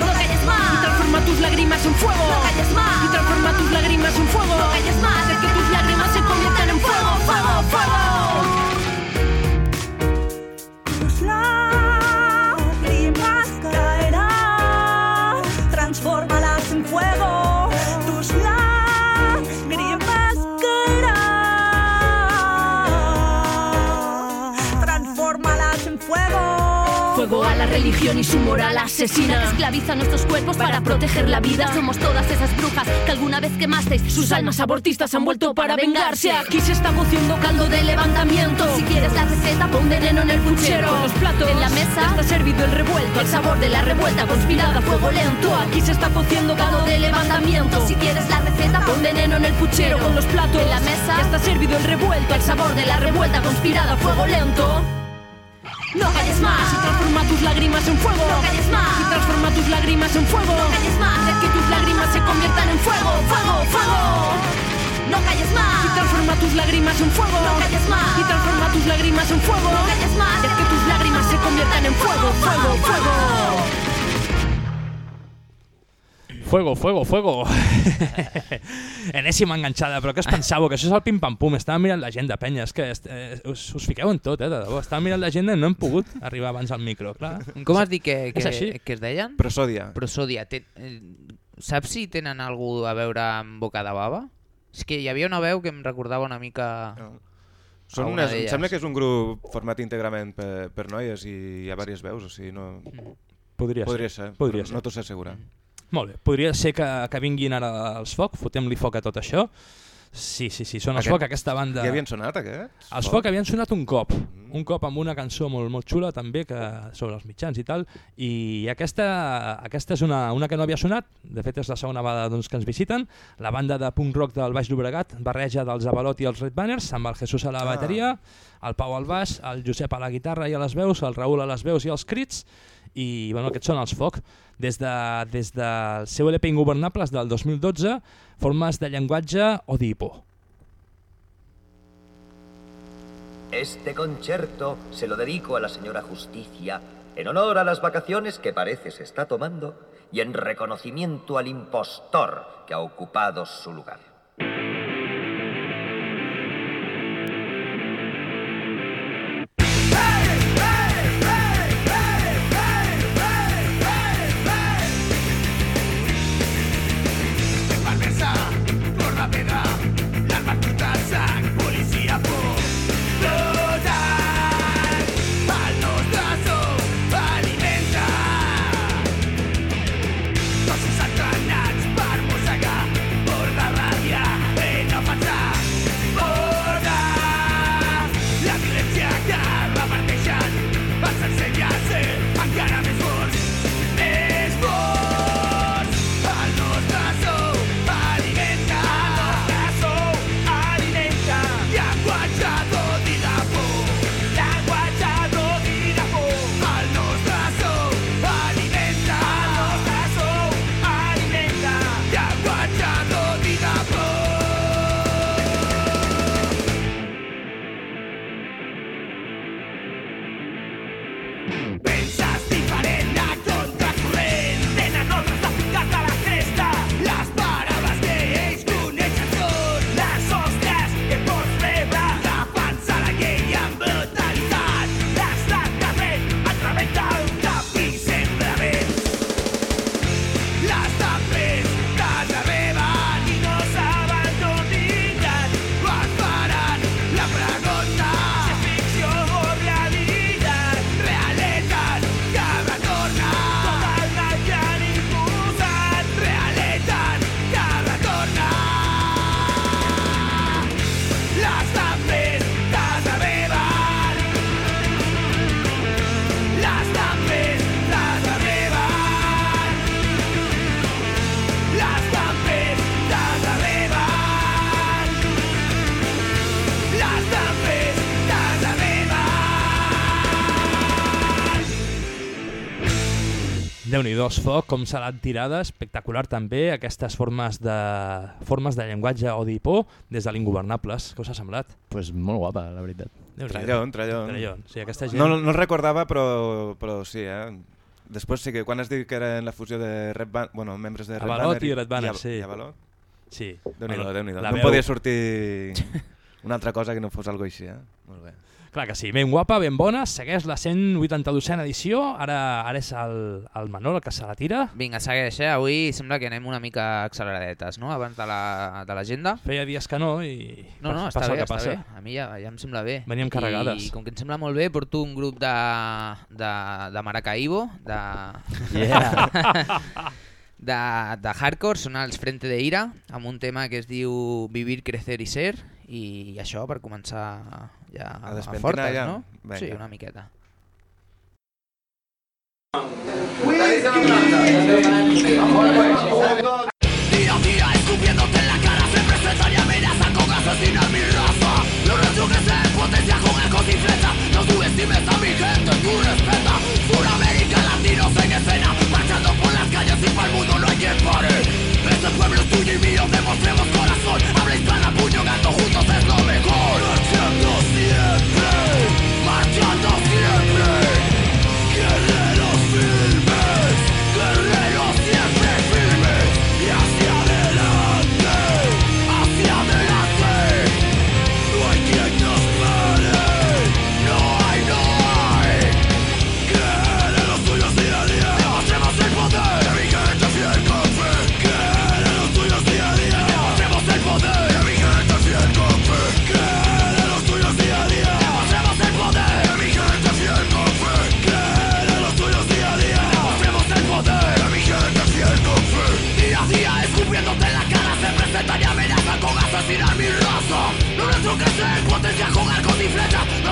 No calles Y más. transforma tus lágrimas en fuego. No calles más. Y transforma tus lágrimas en fuego. No calles más. Haz que tus en fuego, religión y su moral asesina esclaviza nuestros cuerpos para proteger la vida. Somos todas esas brujas que alguna vez quemasteis. Sus almas abortistas han vuelto para vengarse. Aquí se está cociendo caldo de levantamiento. Si quieres la receta, pon veneno en el puchero. Con los platos. En la mesa está servido el revuelto. el sabor de la revuelta conspirada a fuego lento. Aquí se está cociendo caldo de levantamiento. Si quieres la receta, pon veneno en el puchero. con los platos. En la mesa está servido el revuelto. el sabor de la revuelta conspirada a fuego lento. No calles más. Y transforma tus lágrimas en fuego. No calles más. Y transforma tus lágrimas en fuego. No calles más. Haz que tus lágrimas se conviertan en fuego, fuego, fuego. No calles más. Y transforma tus lágrimas en fuego. No calles más. Y transforma tus lágrimas en fuego. No calles más. Haz que tus lágrimas se conviertan en fuego, fuego, fuego. Fuego, fuego, fuego. Enèsima enganxada, però què us pensàveu? Que això és el pim-pam-pum. Estava mirant l'agenda, penya. És que eh, us, us fiqueu en tot, eh, de debò. Estava mirant l'agenda i no hem pogut arribar abans al micro, clar. Com has dit que, És que, així. que es deien? Prosòdia. Prosòdia. Ten, eh, saps si tenen algú a veure amb Boca de Bava? És que hi havia una veu que em recordava una mica... Són alguna unes, em sembla que és un grup format íntegrament per, per noies i hi ha diverses veus, o sigui, no... Podria, Podria ser. ser, Podria ser. no t'ho sé assegurar. Molt bé, podria ser que, que vinguin ara els foc, fotem-li foc a tot això. Sí, sí, sí, són els Aquest- Foc, aquesta banda... Ja havien sonat, aquests? Els Foc havien sonat un cop, un cop amb una cançó molt, molt xula també que sobre els mitjans i tal, i aquesta, aquesta és una, una que no havia sonat, de fet és la segona vegada doncs, que ens visiten, la banda de punk rock del Baix Llobregat, barreja dels Avalot i els Red Banners, amb el Jesús a la Ah. bateria, el Pau al baix, el Josep a la guitarra i a les veus, el Raül a les veus i els crits, i bueno, aquests són els Foc. Des, de, des del seu LP Ingovernables del 2012, formes de llenguatge o d'hipo. Este concierto se lo dedico a la señora Justicia en honor a las vacaciones que parece se está tomando y en reconocimiento al impostor que ha ocupado su lugar. Déu-n'hi-do, els foc, com se l'han tirada, espectacular també, aquestes formes de, formes de llenguatge o d'hipó des de l'Ingovernables. Què us ha semblat? Pues molt guapa, la veritat. Trallon, trallon. Trallon. Sí, aquesta gent... No, no el recordava, però, però sí, eh? Després sí que quan has dit que era en la fusió de Red Band, bueno, membres de Red Avalot Banner i Red Banner, Av- sí. I Avalot? Sí. Déu-n'hi-do, Bueno, Déu-n'hi-do. la No veu- podia sortir una altra cosa que no fos algo així, eh? Molt bé. Clar que sí, ben guapa, ben bona, segueix la 182a edició, ara ara és el, el Manol el que se la tira. Vinga, segueix, eh? Avui sembla que anem una mica acceleраdetes, no? Abans de la- de l'agenda. Feia dies que no i No, no, passa està el bé, que està passa. bé. A mi ja, ja em sembla bé. Veníem carregades. I com que em sembla molt bé, porto un grup de, de, de Maracaibo, de... Yeah. de, de hardcore, són els Frente de Ira, amb un tema que es diu Vivir, Crecer i Ser, i això per començar ja A fortes, ja? no? Vinga. Sí, una miqueta. Día a día escupiéndote en la cara Se presentan y amenazan con asesinar mi raza Los resurges en potencia con ecos y flechas No subestimes a mi gente, tú respeta Suramérica, latinos en escena Marchando por las calles y para el mundo no hay quien pare Este pueblo es tuyo y mío, demostremos corazón Habla hispana, puño gato, juntos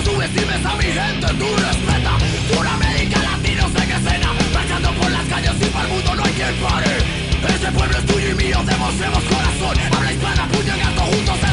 subestimes a mi gente, tú respeta. Una América Latina sé que cena, marchando por las calles y para el mundo no hay quien pare. Este pueblo es tuyo y mío, demostremos corazón. Habla hispana, puño y gato, juntos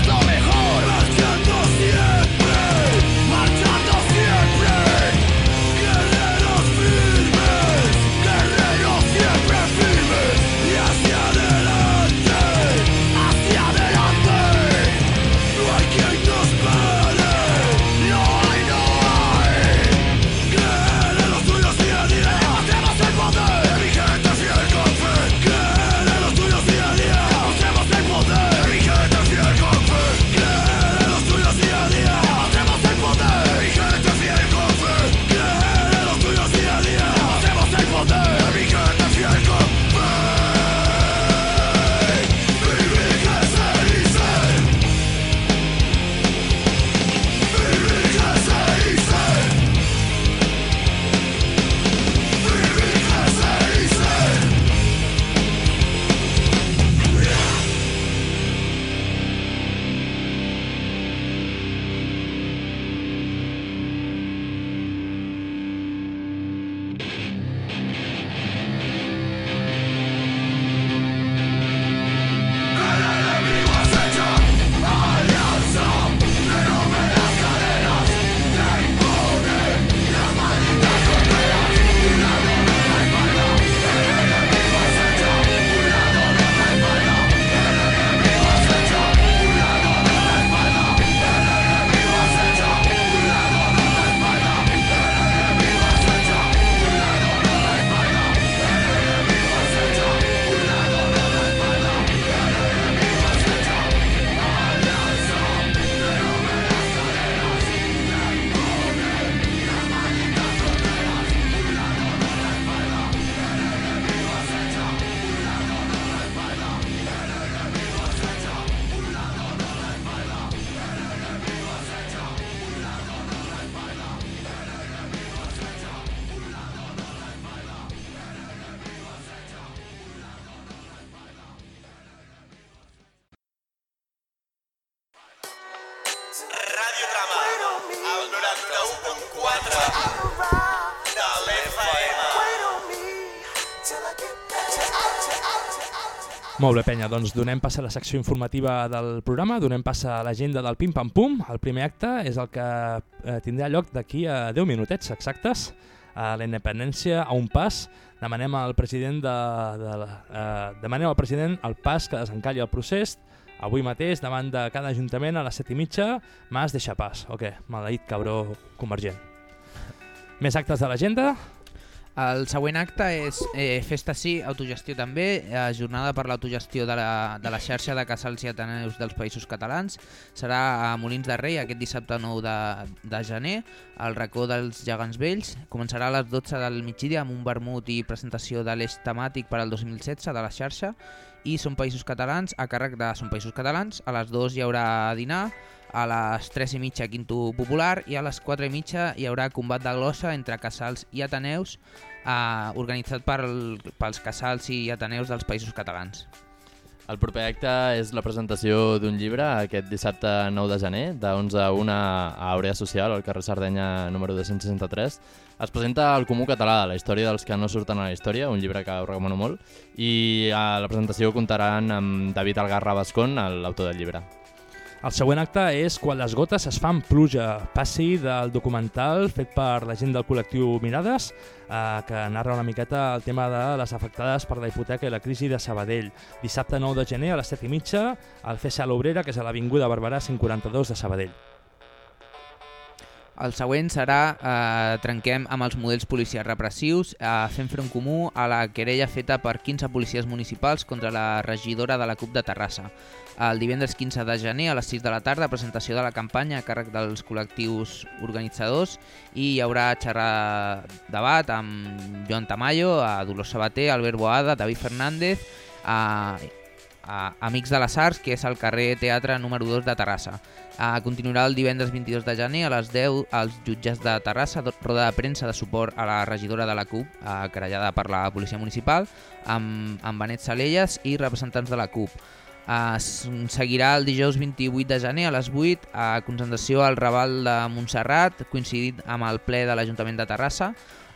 Molt bé, penya, doncs donem pas a la secció informativa del programa, donem pas a l'agenda del Pim Pam Pum. El primer acte és el que eh, tindrà lloc d'aquí a 10 minutets exactes, a la independència a un pas. Demanem al president de, de, la- eh, demanem al president el pas que desencalli el procés. Avui mateix, davant de cada ajuntament, a les set i mitja, Mas deixa pas. O què? Maleït cabró convergent. Més actes de l'agenda? El següent acte és eh, Festa Sí, autogestió també, eh, jornada per l'autogestió de, la, de la xarxa de casals i ateneus dels països catalans. Serà a Molins de Rei aquest dissabte 9 de, de gener, al racó dels gegants vells. Començarà a les 12 del migdia amb un vermut i presentació de l'eix temàtic per al 2016 de la xarxa i Són Països Catalans a càrrec de Són Països Catalans. A les 2 hi haurà dinar, a les 3 i mitja Quinto Popular i a les 4 i mitja hi haurà combat de glossa entre casals i ateneus eh, organitzat per, pels casals i ateneus dels països catalans. El proper acte és la presentació d'un llibre aquest dissabte 9 de gener, de 11 a 1 a Aurea Social, al carrer Sardenya número 263. Es presenta el Comú Català, la història dels que no surten a la història, un llibre que us recomano molt, i a la presentació comptaran amb David Algarra Bascón, l'autor del llibre. El següent acte és Quan les gotes es fan pluja, passi del documental fet per la gent del col·lectiu Mirades, eh, que narra una miqueta el tema de les afectades per la hipoteca i la crisi de Sabadell. Dissabte 9 de gener a les 7 i mitja al FSA l'Obrera, que és a l'Avinguda Barberà 142 de Sabadell. El següent serà eh, Trenquem amb els models policials repressius, eh, fent front comú a la querella feta per 15 policies municipals contra la regidora de la CUP de Terrassa. El divendres 15 de gener a les 6 de la tarda, presentació de la campanya a càrrec dels col·lectius organitzadors i hi haurà xerrar debat amb Joan Tamayo, a Dolors Sabater, Albert Boada, David Fernández, a, a Amics de les Arts, que és al carrer Teatre número 2 de Terrassa. Uh, continuarà el divendres 22 de gener a les 10 als jutges de Terrassa, roda de premsa de suport a la regidora de la CUP, uh, per la policia municipal, amb, amb Benet Salelles i representants de la CUP. Uh, s- seguirà el dijous 28 de gener a les 8 a concentració al Raval de Montserrat, coincidint amb el ple de l'Ajuntament de Terrassa.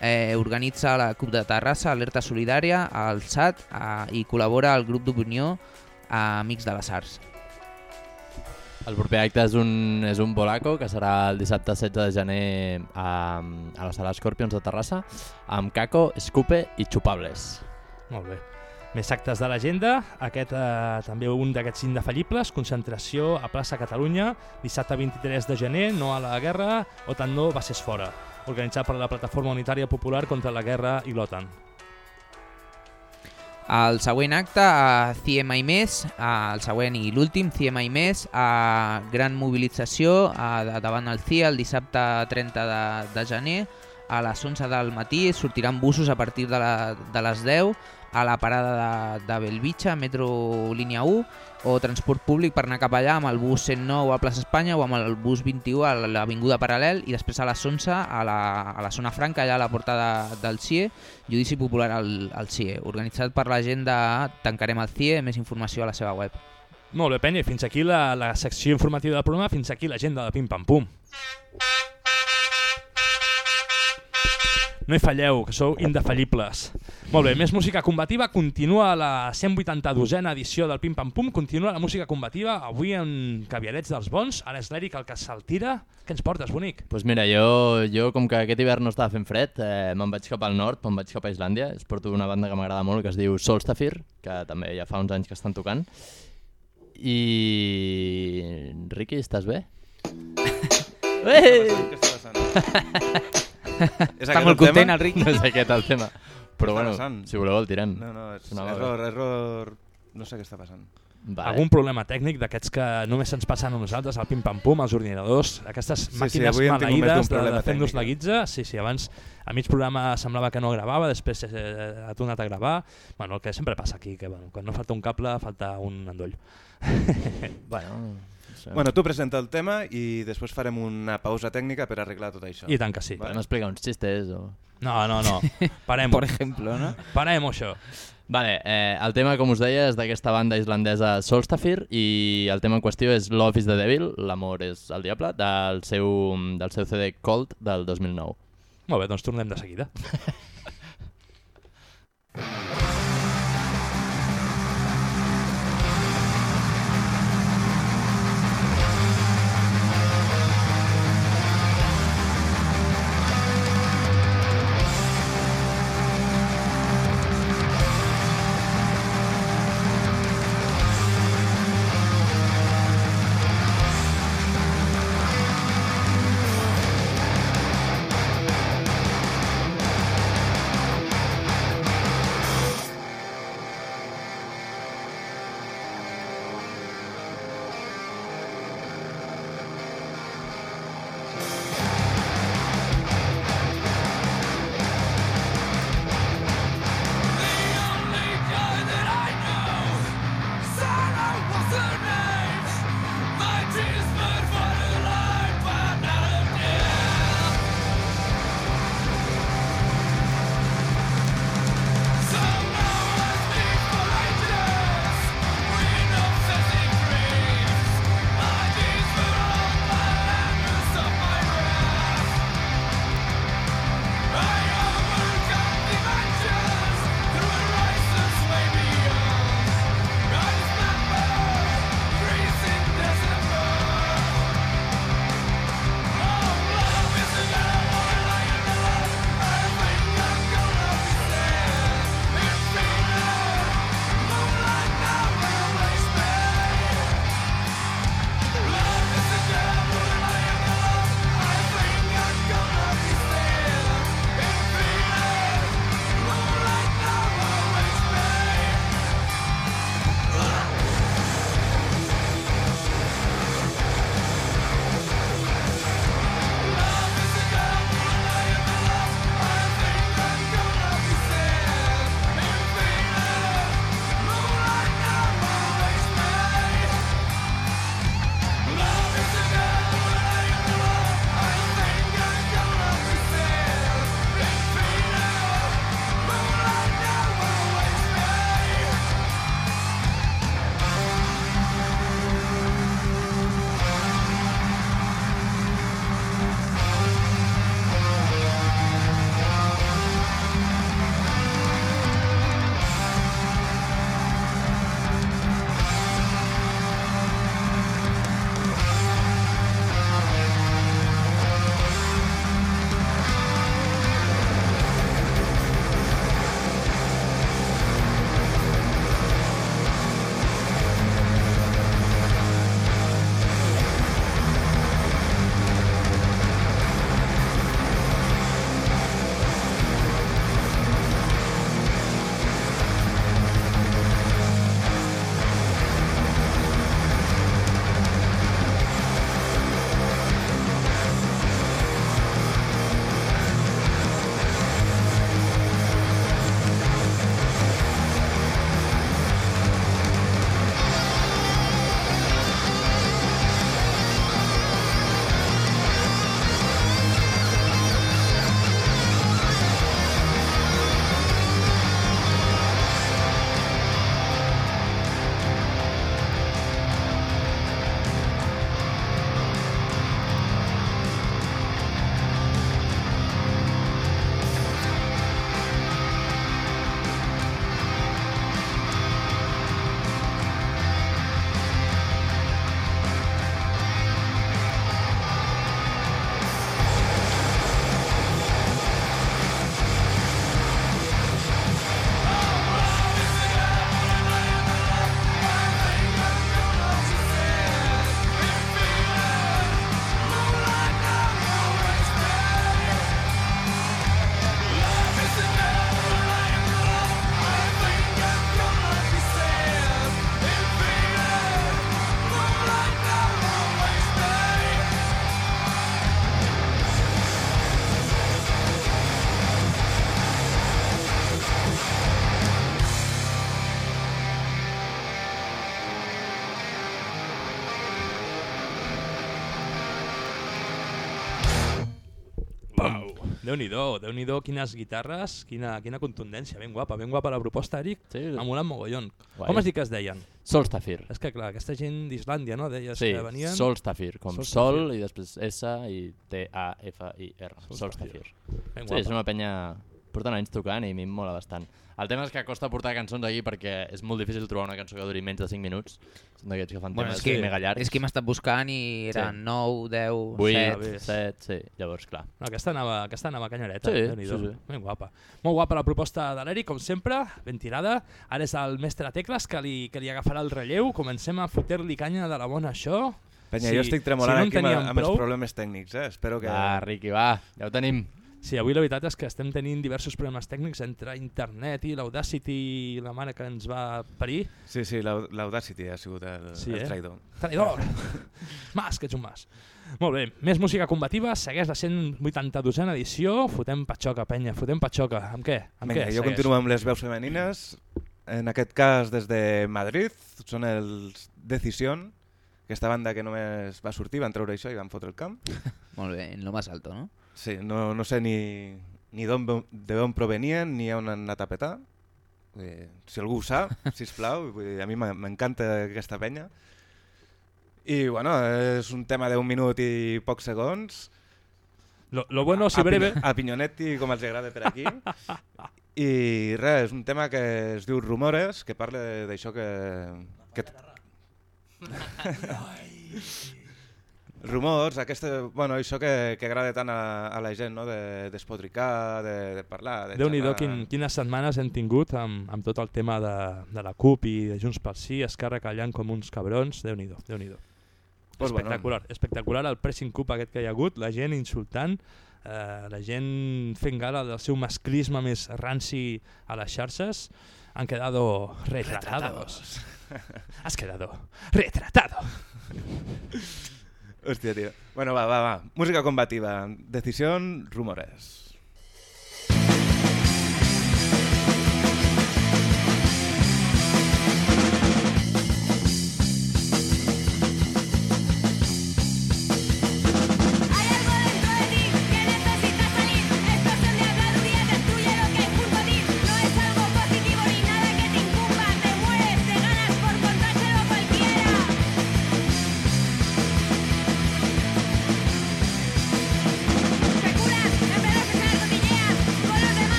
Eh, organitza la CUP de Terrassa, Alerta Solidària, el SAT eh, i col·labora el grup d'opinió eh, Amics de les Arts. El proper acte és un, és un bolaco que serà el dissabte 16 de gener a, a la sala Scorpions de Terrassa amb Caco, Scupe i Chupables. Molt bé. Més actes de l'agenda, aquest eh, també un d'aquests indefallibles, concentració a plaça Catalunya, dissabte 23 de gener, no a la guerra, OTAN no, bases fora, organitzat per la Plataforma Unitària Popular contra la Guerra i l'OTAN. El següent acte, a CIEMA i més, el següent i l'últim, CIEMA i més, a gran mobilització a, davant el CIE el dissabte 30 de, de gener a les 11 del matí. Sortiran busos a partir de, la, de les 10 a la parada de, de Belvitge, metro línia 1, o transport públic per anar cap allà amb el bus 109 a plaça Espanya o amb el bus 21 a l'Avinguda Paral·lel i després a les 11 a la, a la zona franca, allà a la porta de, del CIE, Judici Popular al, al CIE, organitzat per la gent de Tancarem el CIE, més informació a la seva web. Molt bé, Penya, fins aquí la, la secció informativa del programa, fins aquí l'agenda de Pim Pam Pum. No hi falleu, que sou indefallibles. Molt bé, més música combativa. Continua la 182a edició del Pim Pam Pum. Continua la música combativa, avui en caviarets dels bons. Ara és l'Eric el que se'l tira. Què ens portes, bonic? Pues mira, jo, jo com que aquest hivern no estava fent fred, eh, me'n vaig cap al nord, me'n vaig cap a Islàndia. Es porto una banda que m'agrada molt, que es diu Solstafir, que també ja fa uns anys que estan tocant. I... Riqui, estàs bé? Què està passant? És Està molt el content tema? el Riqui. No és aquest el tema. Però bueno, passant? si voleu el tirem. No, no, és bé. error, error... No sé què està passant. Vale. Algun problema tècnic d'aquests que només ens passen a nosaltres, al pim-pam-pum, als ordinadors, aquestes Sí, sí, màquines d'un maleïdes de, problema de fer-nos la guitza. Sí, sí, abans a mig programa semblava que no gravava, després eh, ha tornat a gravar. Bueno, el que sempre passa aquí, que bueno, quan no falta un cable, falta un endoll. bueno, Bueno, tu presenta el tema i després farem una pausa tècnica per arreglar tot això. I tant que sí. Podem explicar uns xistes o... No, no, no. Parem. Por ejemplo, no? Parem això. Vale, eh, el tema, com us deia, és d'aquesta banda islandesa Solstafir i el tema en qüestió és Love is the Devil, l'amor és el diable, del seu, del seu CD Cold del 2009. Molt bé, doncs tornem de seguida. Déu-n'hi-do, déu nhi déu quines guitarres, quina, quina contundència, ben guapa, ben guapa la proposta, Eric. Sí. M'ha molat mogollon. Guai. Com has dit que es deien? Solstafir. És que clar, aquesta gent d'Islàndia, no? Deies Sí, que venien... Solstafir, com Solstafir. sol i després S i T-A-F-I-R. Solstafir. Solstafir. Ben Sí, és una penya... Porten anys tocant i a mi em mola bastant. El tema és que costa portar cançons aquí perquè és molt difícil trobar una cançó que duri menys de 5 minuts. Són d'aquests que fan Bueno, temes és que, mega llargs. és que hem estat buscant i eren 9, 10, 7... 8, 7, sí. Llavors, clar. No, aquesta anava, aquesta anava canyareta. Sí, sí, sí. Ben guapa. Molt guapa la proposta de l'Eric, com sempre, ben tirada. Ara és el mestre Tecles que li, que li agafarà el relleu. Comencem a fotre-li canya de la bona això. Penya, jo estic tremolant no en aquí amb, amb els problemes tècnics, eh? Espero que... Va, Riqui, va, ja ho tenim. Sí, avui la veritat és que estem tenint diversos problemes tècnics entre internet i l'Audacity i la mare que ens va parir. Sí, sí, l'Au- l'Audacity ha sigut el, Sí, el eh? traïdor. Traïdor! mas, que ets un mas. Molt bé, més música combativa, segueix la 182a edició, fotem patxoca, penya, fotem patxoca. Amb què? Amb Vinga, què? jo segueix? continuo amb les veus femenines. En aquest cas, des de Madrid, són els Decision, aquesta banda que només va sortir, van treure això i van fotre el camp. Molt bé, en lo más alto, no? Sí, no, no sé ni, ni d'on de on provenien ni on han anat a petar. Vull dir, si algú ho sap, sisplau, vull dir, a mi m'en- m'encanta aquesta penya. I bueno, és un tema d'un minut i pocs segons. Lo, lo bueno, si a, breve... A Pinyonetti, com els agrada per aquí. I res, és un tema que es diu Rumores, que parla d'això que... que... Rumors, aquesta, bueno, això que, que agrada tant a, a la gent, no? de despotricar, de, de parlar, de Déu-n'hi-do quin, quines setmanes hem tingut amb, amb tot el tema de, de la CUP i de Junts pel Sí, Esquerra callant com uns cabrons, Déu-n'hi-do, déu nhi déu Pues bueno. espectacular, espectacular el pressing CUP aquest que hi ha hagut, la gent insultant, eh, la gent fent gala del seu masclisme més ranci a les xarxes, han quedado retratados. Has quedado retratado. Hòstia, tio. Bueno, va, va, va. Música combativa. Decisión, rumores.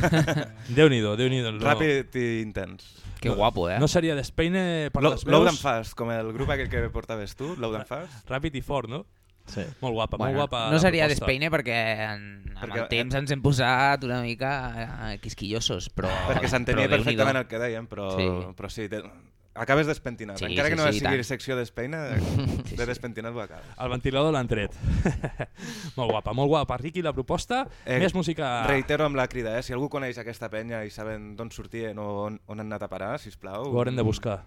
Déu-n'hi-do, Déu-n'hi-do. No. Ràpid i intens. Que guapo, eh? No seria d'Espeine per Lo- les Loud veus? and Fast, com el grup aquell que portaves tu, Loud and Fast. Ràpid i fort, no? Sí. Molt guapa, Bueno, molt guapa. no seria d'Espeine perquè en, amb Perquè, el temps ens hem posat una mica eh, quisquillosos, però... Perquè s'entenia perfectament el que dèiem, però Sí. sí, però sí acabes despentinat. Sí, Encara sí, que no sí, sigui tant. secció d'Espeina, Sí, de sí. despentinat ho acabes. El ventilador l'han tret. molt guapa, molt guapa. Riqui, la proposta, Eh, més música... Reitero amb la crida, eh? si algú coneix aquesta penya i saben d'on sortien o on, on han anat a parar, sisplau. Ho haurem de buscar.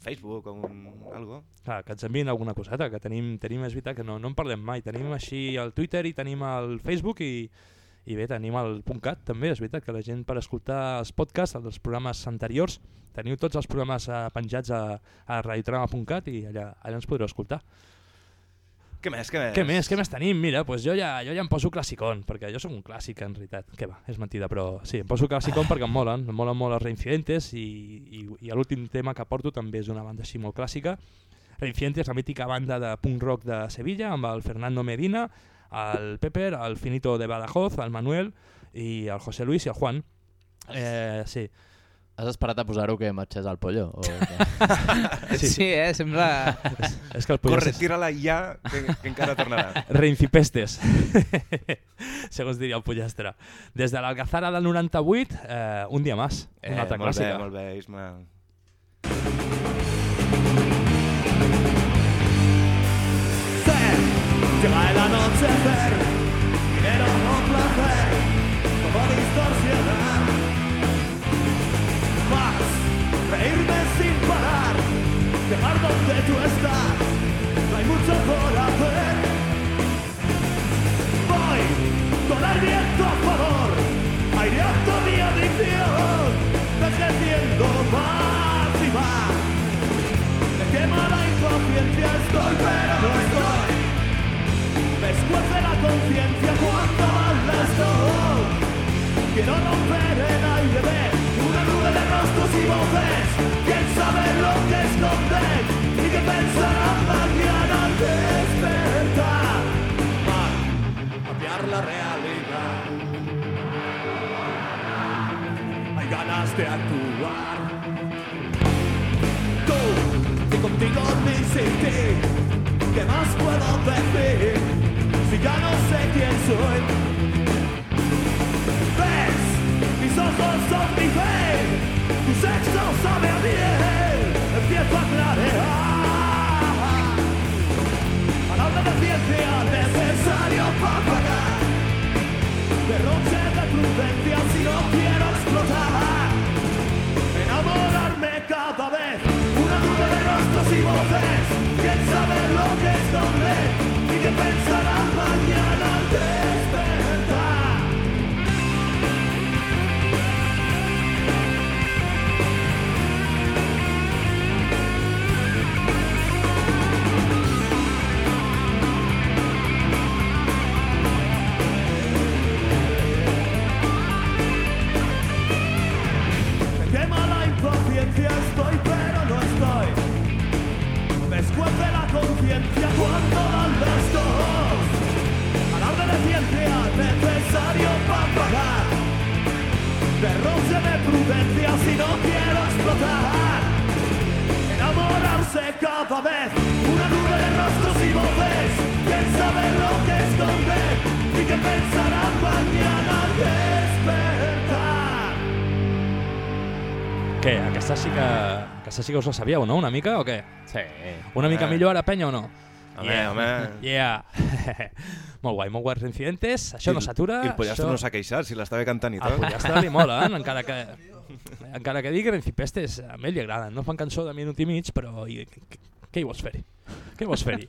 Facebook o un... algo. Clar, que ens enviïn alguna coseta, que tenim, tenim és veritat que no, no en parlem mai. Tenim així el Twitter i tenim el Facebook i, i bé, tenim el .cat també, és veritat que la gent per escoltar els podcasts, els programes anteriors, teniu tots els programes eh, penjats a, a radiotrama.cat i allà, allà ens podreu escoltar. Què més, què més? Què més, què més tenim? Mira, pues jo, ja, jo ja em poso classicón, perquè jo sóc un clàssic en realitat. Què va, és mentida, però sí, em poso classicón perquè em molen, em molen molt els Reincidentes i, i, i l'últim tema que porto també és d'una banda així molt clàssica. Reincidentes, la mítica banda de punk rock de Sevilla, amb el Fernando Medina, el Pepper, el Finito de Badajoz, el Manuel i el José Luis i el Juan. Eh, sí. Has esperat a posar-ho que marxés al pollo? O... Sí, sí, eh? Sembla... És que el pollo Corre, és- tira-la ja, que, que encara tornarà. Reincipestes, segons diria el pollastre. Des de l'Algazara del 98, eh, un dia més, Eh, una altra molt clàssica. bé, molt bé, Isma. Llega el anochecer, dinero o placer, como distorsionar. Más, reírme sin parar, dejar donde tú estás, no hay mucho por hacer. Voy con el viento a favor, aireando mi adicción, descendiendo más y más. Me quema la inconsciencia, estoy pero no Me escuece la conciencia cuando hablas tú. Quiero romper el aire de una nube de rostros y voces. ¿Quién sabe lo que esconden? Y qué pensará mañana al despertar. Para cambiar la realidad. Hay ganas de actuar. Tú, y contigo sin ti. ¿Qué más puedo decir ya no sé quién soy? ¿Ves? Mis ojos son mi fe, tu sexo sabe a miel, empiezo a clarear. Palabra de ciencia necesario para pagar, derroche de prudencia si no quiero explotar. Enamorarme cada vez, una nube de rostros y voces. ¿Quién sabe lo que esconde y qué pensará aquesta sí que us la sabíeu, no? Una mica o què? Sí. Una mica Home. millor ara, penya, o no? Home, home. Yeah. molt guai, molt guais reincidentes. Això no s'atura. I el pollastre això... no s'ha queixat, si l'estava cantant i tot. pollastre li mola, eh? encara que... Encara que digui Rencipestes, a ell li agraden. No fan cançó de minut i mig, però i, què, hi vols fer-hi? Què vols fer-hi?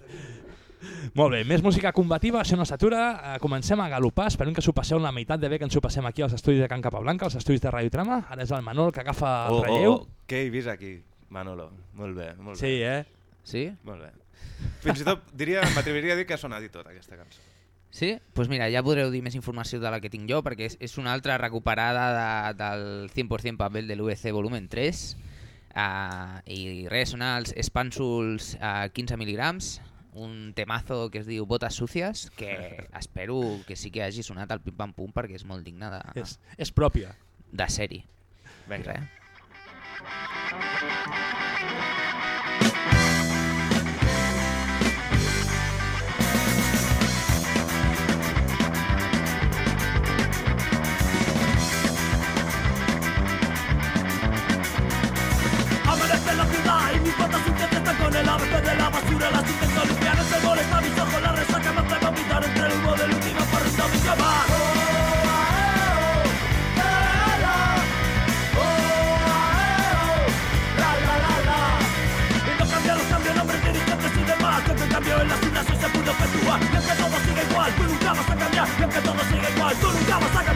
Molt bé, més música combativa, això no s'atura. Eh, comencem a galopar, esperem que s'ho passeu la meitat de bé que ens ho passem aquí als estudis de Can Capablanca, als estudis de Radio Trama. Ara és el Manol que agafa el Oh, relleu. oh, oh, què he vist aquí, Manolo? Molt bé, molt bé. Sí, eh? Sí? Molt bé. Fins i tot diria, m'atreviria a dir que ha sonat i tot, aquesta cançó. Sí? Doncs pues mira, ja podreu dir més informació de la que tinc jo, perquè és, és una altra recuperada de, del 100% paper de l'UEC volumen 3. Uh, I res, són els Spansuls uh, 15 mil·ligrams, un temazo que es diu Botes Sucias, que espero que sí que hagi sonat al pim-pam-pum perquè és molt digne de, És, és pròpia. de sèrie. Vinga. Res. Amanece la ciudad y mis botas están con el ave de la basura. Las intento limpiar, no se molesta mis ojos La resaca me hace vomitar entre el humo del último porrito mi cama cambiar Y aunque todo siga igual, tú nunca vas a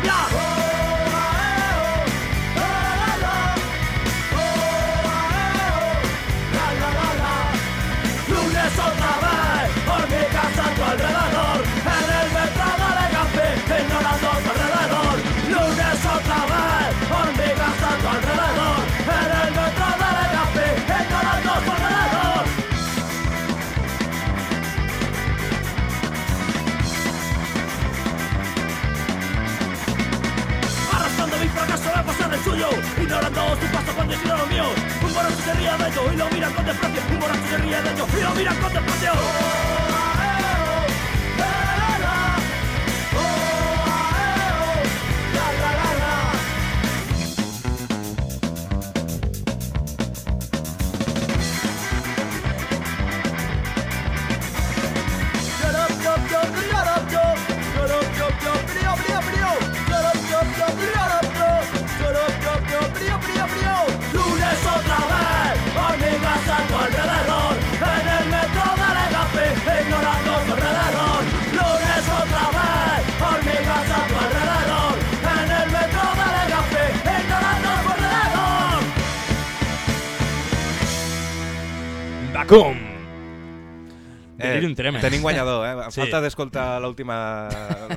guanyador, eh? A Sí. falta d'escoltar l'última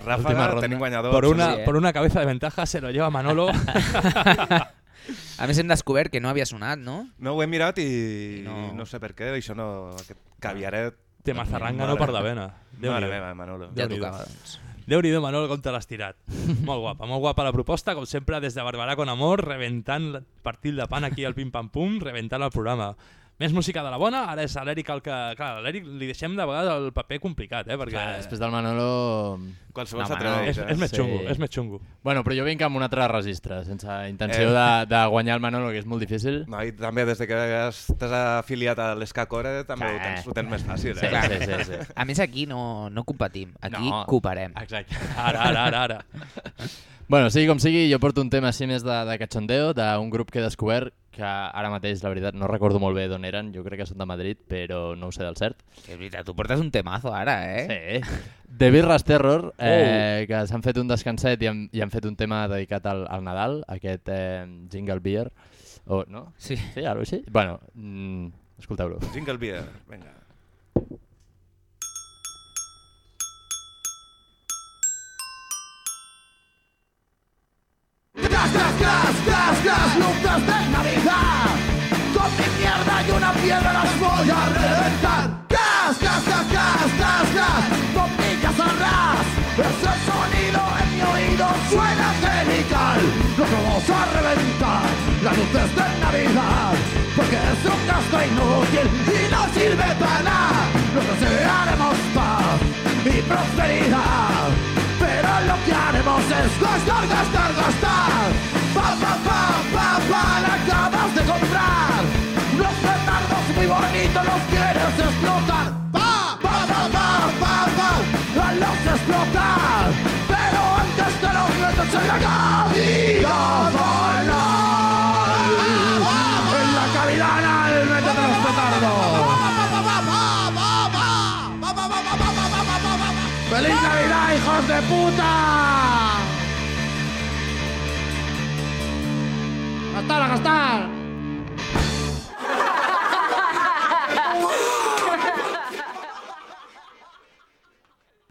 ràfaga, Última ronda. tenim guanyador. Por una, Sí, eh? por una cabeza de ventaja se lo lleva Manolo. A més hem descobert que no havia sonat, no? No ho he mirat i No. no, no sé per què, això no... Aquest caviaret... Té mazarranga no per la vena. Mare Déu-n'hi-do. meva, Manolo. Ja tocava, doncs. Déu-n'hi-do, Manol, com te l'has tirat. molt guapa, molt guapa la proposta, com sempre, des de Barberà con Amor, reventant el partit de pan aquí al Pim Pam Pum, reventant el programa. Més música de la bona, ara és a l'Eric el que... Clar, a l'Eric li deixem de vegades el paper complicat, eh? Perquè... Clar, després del Manolo... Qualsevol No, s'atreveix, és, eh? és més xungo, és més xungo. Bueno, però jo vinc amb un altre registre, sense intenció Eh. de, de guanyar el Manolo, que és molt difícil. No, i també des de que t'has afiliat a l'Escacore també ho tens, ho tens més fàcil, eh? Sí, sí, sí, sí. A més, aquí no, no competim, aquí No. cooperem. Exacte. Ara, ara, ara, ara. Bueno, sigui com sigui, jo porto un tema així més de, de cachondeo, d'un grup que he descobert, que ara mateix, la veritat, no recordo molt bé d'on eren, jo crec que són de Madrid, però no ho sé del cert. Que és veritat, tu portes un temazo ara, eh? Sí. The Birras Terror, eh, que s'han fet un descanset i han, i han fet un tema dedicat al, al Nadal, aquest eh, Jingle Beer. O, no? Sí. Sí, ara així? Bueno, mm, escolteu-lo. Jingle Beer, vinga. Gas, gas, gas, gas, gas, luces de Navidad. Con mi mierda y una piedra las voy a reventar. Gas, gas, gas, gas, gas, gas, bombillas ras. Ese sonido en mi oído suena angelical. Lo que vamos a reventar, las luces de Navidad. Porque es un gasto inútil y no sirve para nada. Lo que haremos paz y prosperidad. Pero lo que haremos es gastar, gastar, gastar. Los quieres explotar. Pa, pa, pa, pa, pa, pa, a los explotar. Pero antes te los metes en la anal. En la los petardos. ¡Feliz Navidad, hijos de puta! ¡Gastar, gastar!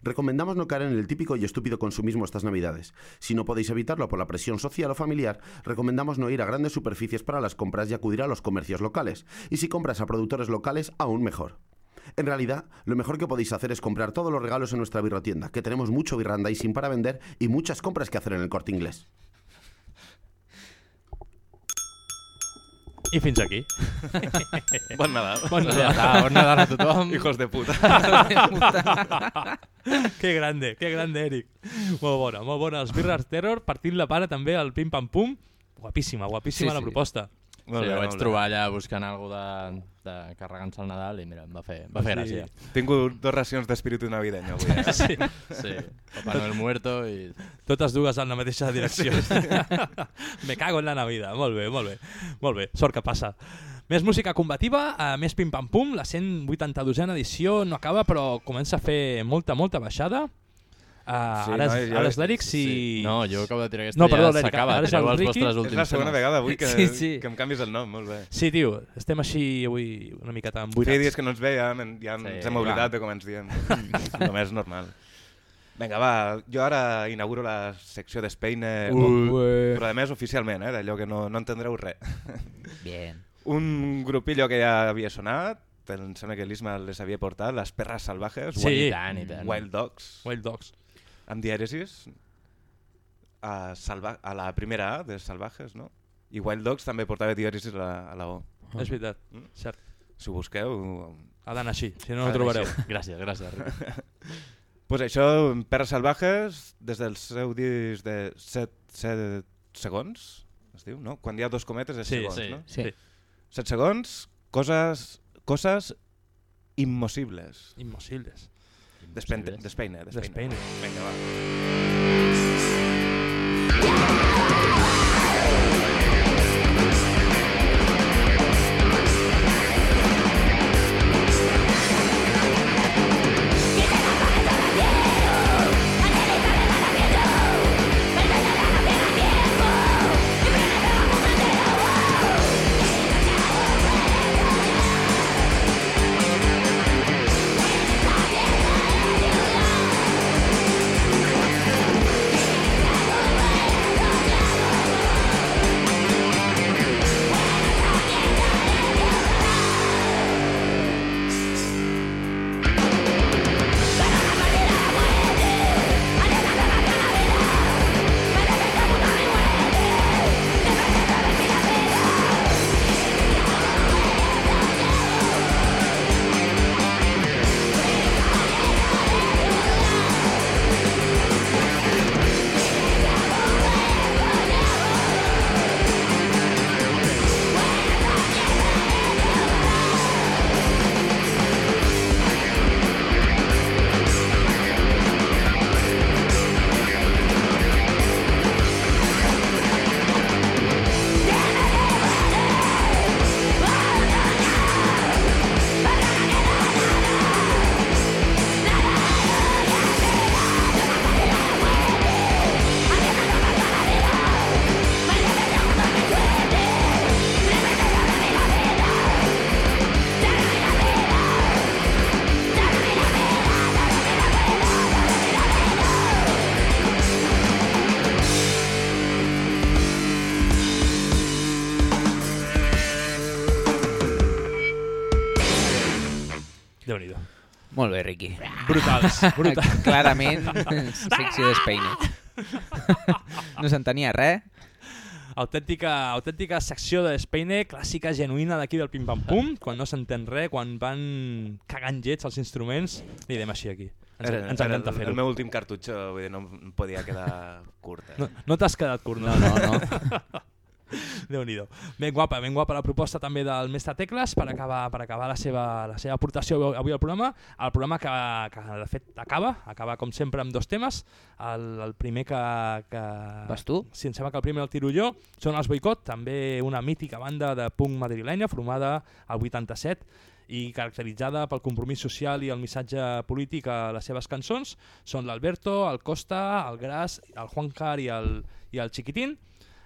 Recomendamos no caer en el típico y estúpido consumismo estas navidades. Si no podéis evitarlo por la presión social o familiar, recomendamos no ir a grandes superficies para las compras y acudir a los comercios locales. Y si compras a productores locales, aún mejor. En realidad, lo mejor que podéis hacer es comprar todos los regalos en nuestra birrotienda, que tenemos mucho birrandising para vender y muchas compras que hacer en el corte inglés. I fins aquí. Bon Nadal. Bon Nadal. bon Nadal a tothom. Hijos de puta. que grande, que grande, Eric. Molt bona, molt bona. Els Birras Terror, partint la para també al Pim Pam Pum. Guapíssima, guapíssima Sí, la sí. proposta. Sí, ho vaig trobar allà buscant alguna de, de carregant-se al Nadal i mira, em va fer, em va fer Sí. gràcia. Tingut dos racions d'espíritu navideño avui. Eh? Sí. Sí, Papà Noel muerto i... Totes dues en la mateixa direcció. Me cago en la Navidad. Molt bé, molt bé. Molt bé, sort que passa. Més música combativa, eh, més pim-pam-pum, la 182a edició no acaba, però comença a fer molta, molta baixada. Uh, Sí, ara, no, és, jo- ara és l'Eric, si... Sí. No, jo acabo de tirar aquesta no, ja perdó, l'Eric, s'acaba, ara és el els Ricky. És la segona temes. vegada avui que, Sí, sí. que em canvis el nom, molt bé. Sí, tio, estem així avui una miqueta embuirats. Feia dies que no ens veiem, ja Sí, ens hem oblidat de com ens diem. Només normal. Vinga, va, jo ara inauguro la secció d'Espeine, però a més oficialment, eh, d'allò que no, no entendreu res. Bien. Un grupillo que ja havia sonat, em sembla que l'Isma les havia portat, les perres salvajes, Sí. Wild, I tant, i tant. Wild Dogs, Wild Dogs. Amb dièresis, a, salva a la primera A de Salvajes, no? I Wild Dogs també portava dièresis a la, a la O. És veritat, cert. Si ho busqueu... Ha d'anar així, si no, no ho trobareu. així. Gràcies, gràcies, pues això, Perres Salvajes, des del seu disc de 7, 7 segons, es diu, no? Quan hi ha dos cometes és Sí, segons, sí, no? sí. 7 segons, coses, coses impossibles. Impossibles. Despeine, despeine. Despeine. Vinga, va. Brutals, brutals. Clarament, secció d'Espeine. no s'entenia res. Autèntica, autèntica secció de Spaine, clàssica genuïna d'aquí del pim-pam-pum, quan no s'entén res, quan van cagant llets els instruments, li diem així aquí. Ens, Era, ens era encanta el, fer-ho. el meu últim cartutxo, vull dir, no em podia quedar curt. Eh? No, no t'has quedat curt, no, no, no. Déu-n'hi-do. Ben guapa, ben guapa la proposta també del mestre Tecles per acabar, per acabar la, seva, la seva aportació avui al programa. El programa que, que de fet acaba, acaba com sempre amb dos temes. El, el primer que, que... Vas tu? Sí, em sembla que el primer el tiro jo. Són els Boicot, també una mítica banda de punk madrilenya formada al 87 i caracteritzada pel compromís social i el missatge polític a les seves cançons. Són l'Alberto, el Costa, el Gras, el Juancar i el, i el Chiquitín.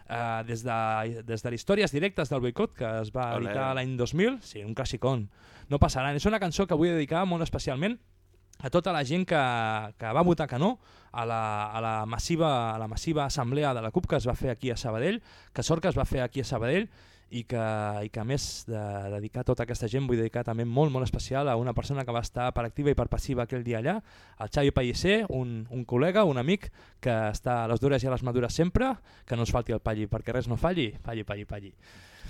Uh, des de, des de les històries directes del boicot que es va Olé. editar l'any 2000 sí, un classicón, no passaran és una cançó que vull dedicar molt especialment a tota la gent que, que va votar que no a la, a, la massiva, a la massiva assemblea de la CUP que es va fer aquí a Sabadell, que sort que es va fer aquí a Sabadell i que, i que a més de dedicar tota aquesta gent vull dedicar també molt molt especial a una persona que va estar per activa i per passiva aquell dia allà, el Xavi Pellicer, un, un col·lega, un amic que està a les dures i a les madures sempre, que no ens falti el palli, perquè res no falli, palli, palli, palli.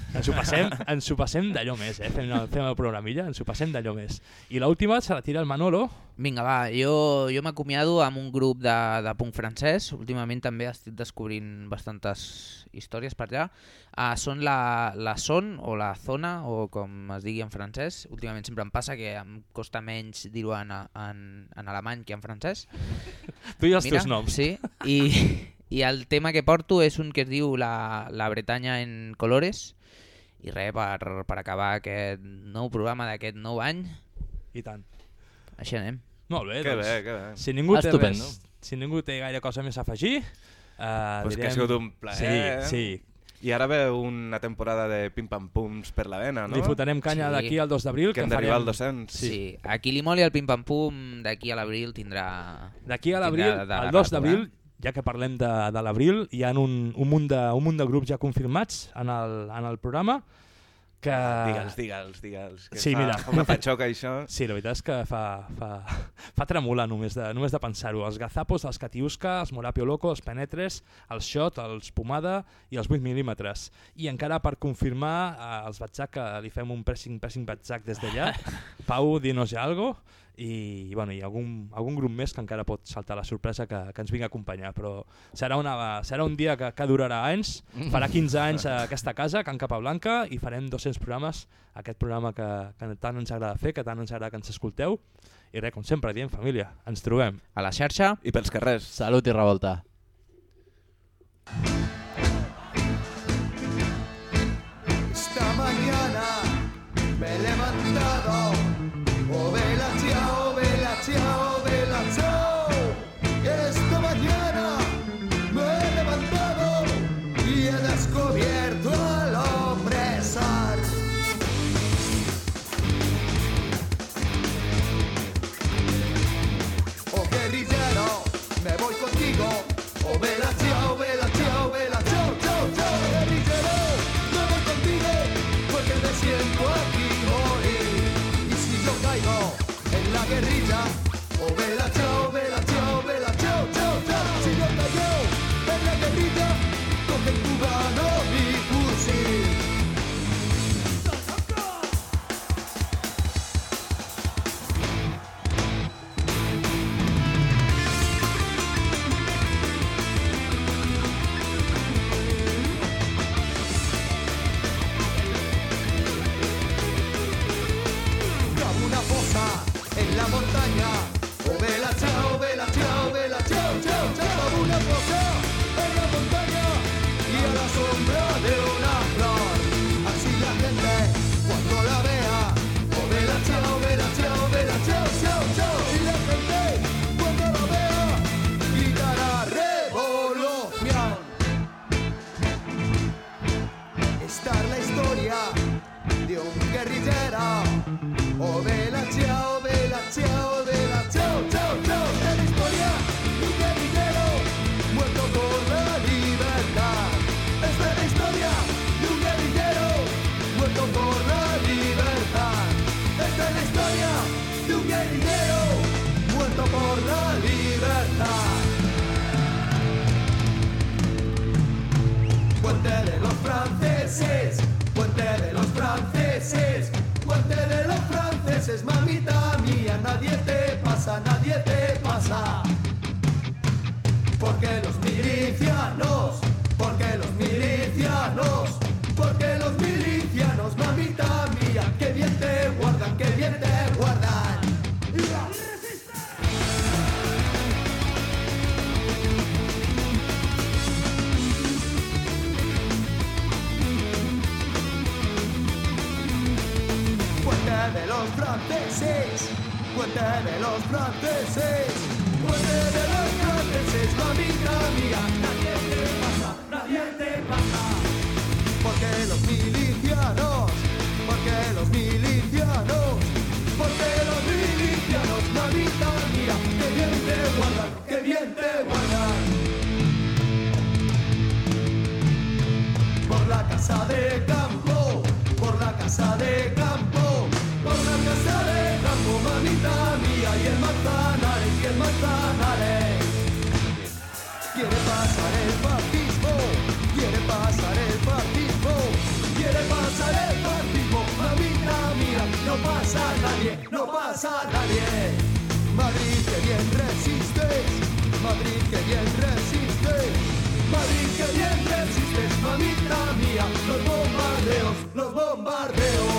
Ens ho passem, ens ho passem d'allò més, eh? fem, el, fem el programilla, ens ho passem d'allò més. I l'última se la tira el Manolo. Vinga, va, jo, jo m'acomiado amb un grup de, de punk francès. Últimament també estic descobrint bastantes històries per allà. Uh, són la, la Son o la Zona, o com es digui en francès. Últimament sempre em passa que em costa menys dir-ho en, en, en alemany que en francès. Tu i els teus noms. Sí, i, i el tema que porto és un que es diu La, la Bretanya en colores. I res, per, per acabar aquest nou programa d'aquest nou any. I tant. Així anem. Molt bé, Que doncs, bé, que bé. Si ningú té res, si ningú té gaire cosa més a afegir, uh, Pues direm... que ha sigut un plaer. Sí, sí. I ara ve una temporada de pim-pam-pums per la vena, no? Li fotrem canya Sí. d'aquí al 2 d'abril. Que hem d'arribar al 200. Sí. sí. Aquí li moli el pim-pam-pum, d'aquí a l'abril tindrà... D'aquí a l'abril, rato, 2 d'abril, eh? Ja que parlem de, de l'abril, hi ha un, un, munt de, un munt de grups ja confirmats en el, en el programa que... Digue'ls, digue'ls, digue'ls. Que Sí, fa, mira. Fa una patxoca, això. Sí, la veritat és que fa, fa, fa tremolar només de, només de pensar-ho. Els gazapos, els catiusca, els morapio loco, els penetres, els shot, els pomada i els 8 mil·límetres. I encara per confirmar, eh, els batzac, que li fem un pressing, pressing batzac des d'allà. Pau, dinos ja algo. I, bueno, i algun, algun grup més que encara pot saltar la sorpresa que, que ens vingui a acompanyar, però serà, una, serà un dia que, que durarà anys, farà 15 anys a aquesta casa, Can Capablanca, i farem 200 programes, aquest programa que, que tant ens agrada fer, que tant ens agrada que ens escolteu, i res, com sempre, diem família, ens trobem. A la xarxa. I pels carrers. Salut i revolta. Esta mañana me he levantado. Oh, vela, milicianos, porque los milicianos, porque los milicianos, mamita mía, que bien te guardan, que bien te guardan. Por la casa de campo, por la casa de campo, por la casa de campo, mamita mía, y el manzanares, y el manzanares. Quiere pasar el fascismo, pasa nadie, no pasa a nadie. Madrid que bien resistes, Madrid que bien resistes, Madrid que bien resistes, mamita mía, los bombardeos, los bombardeos.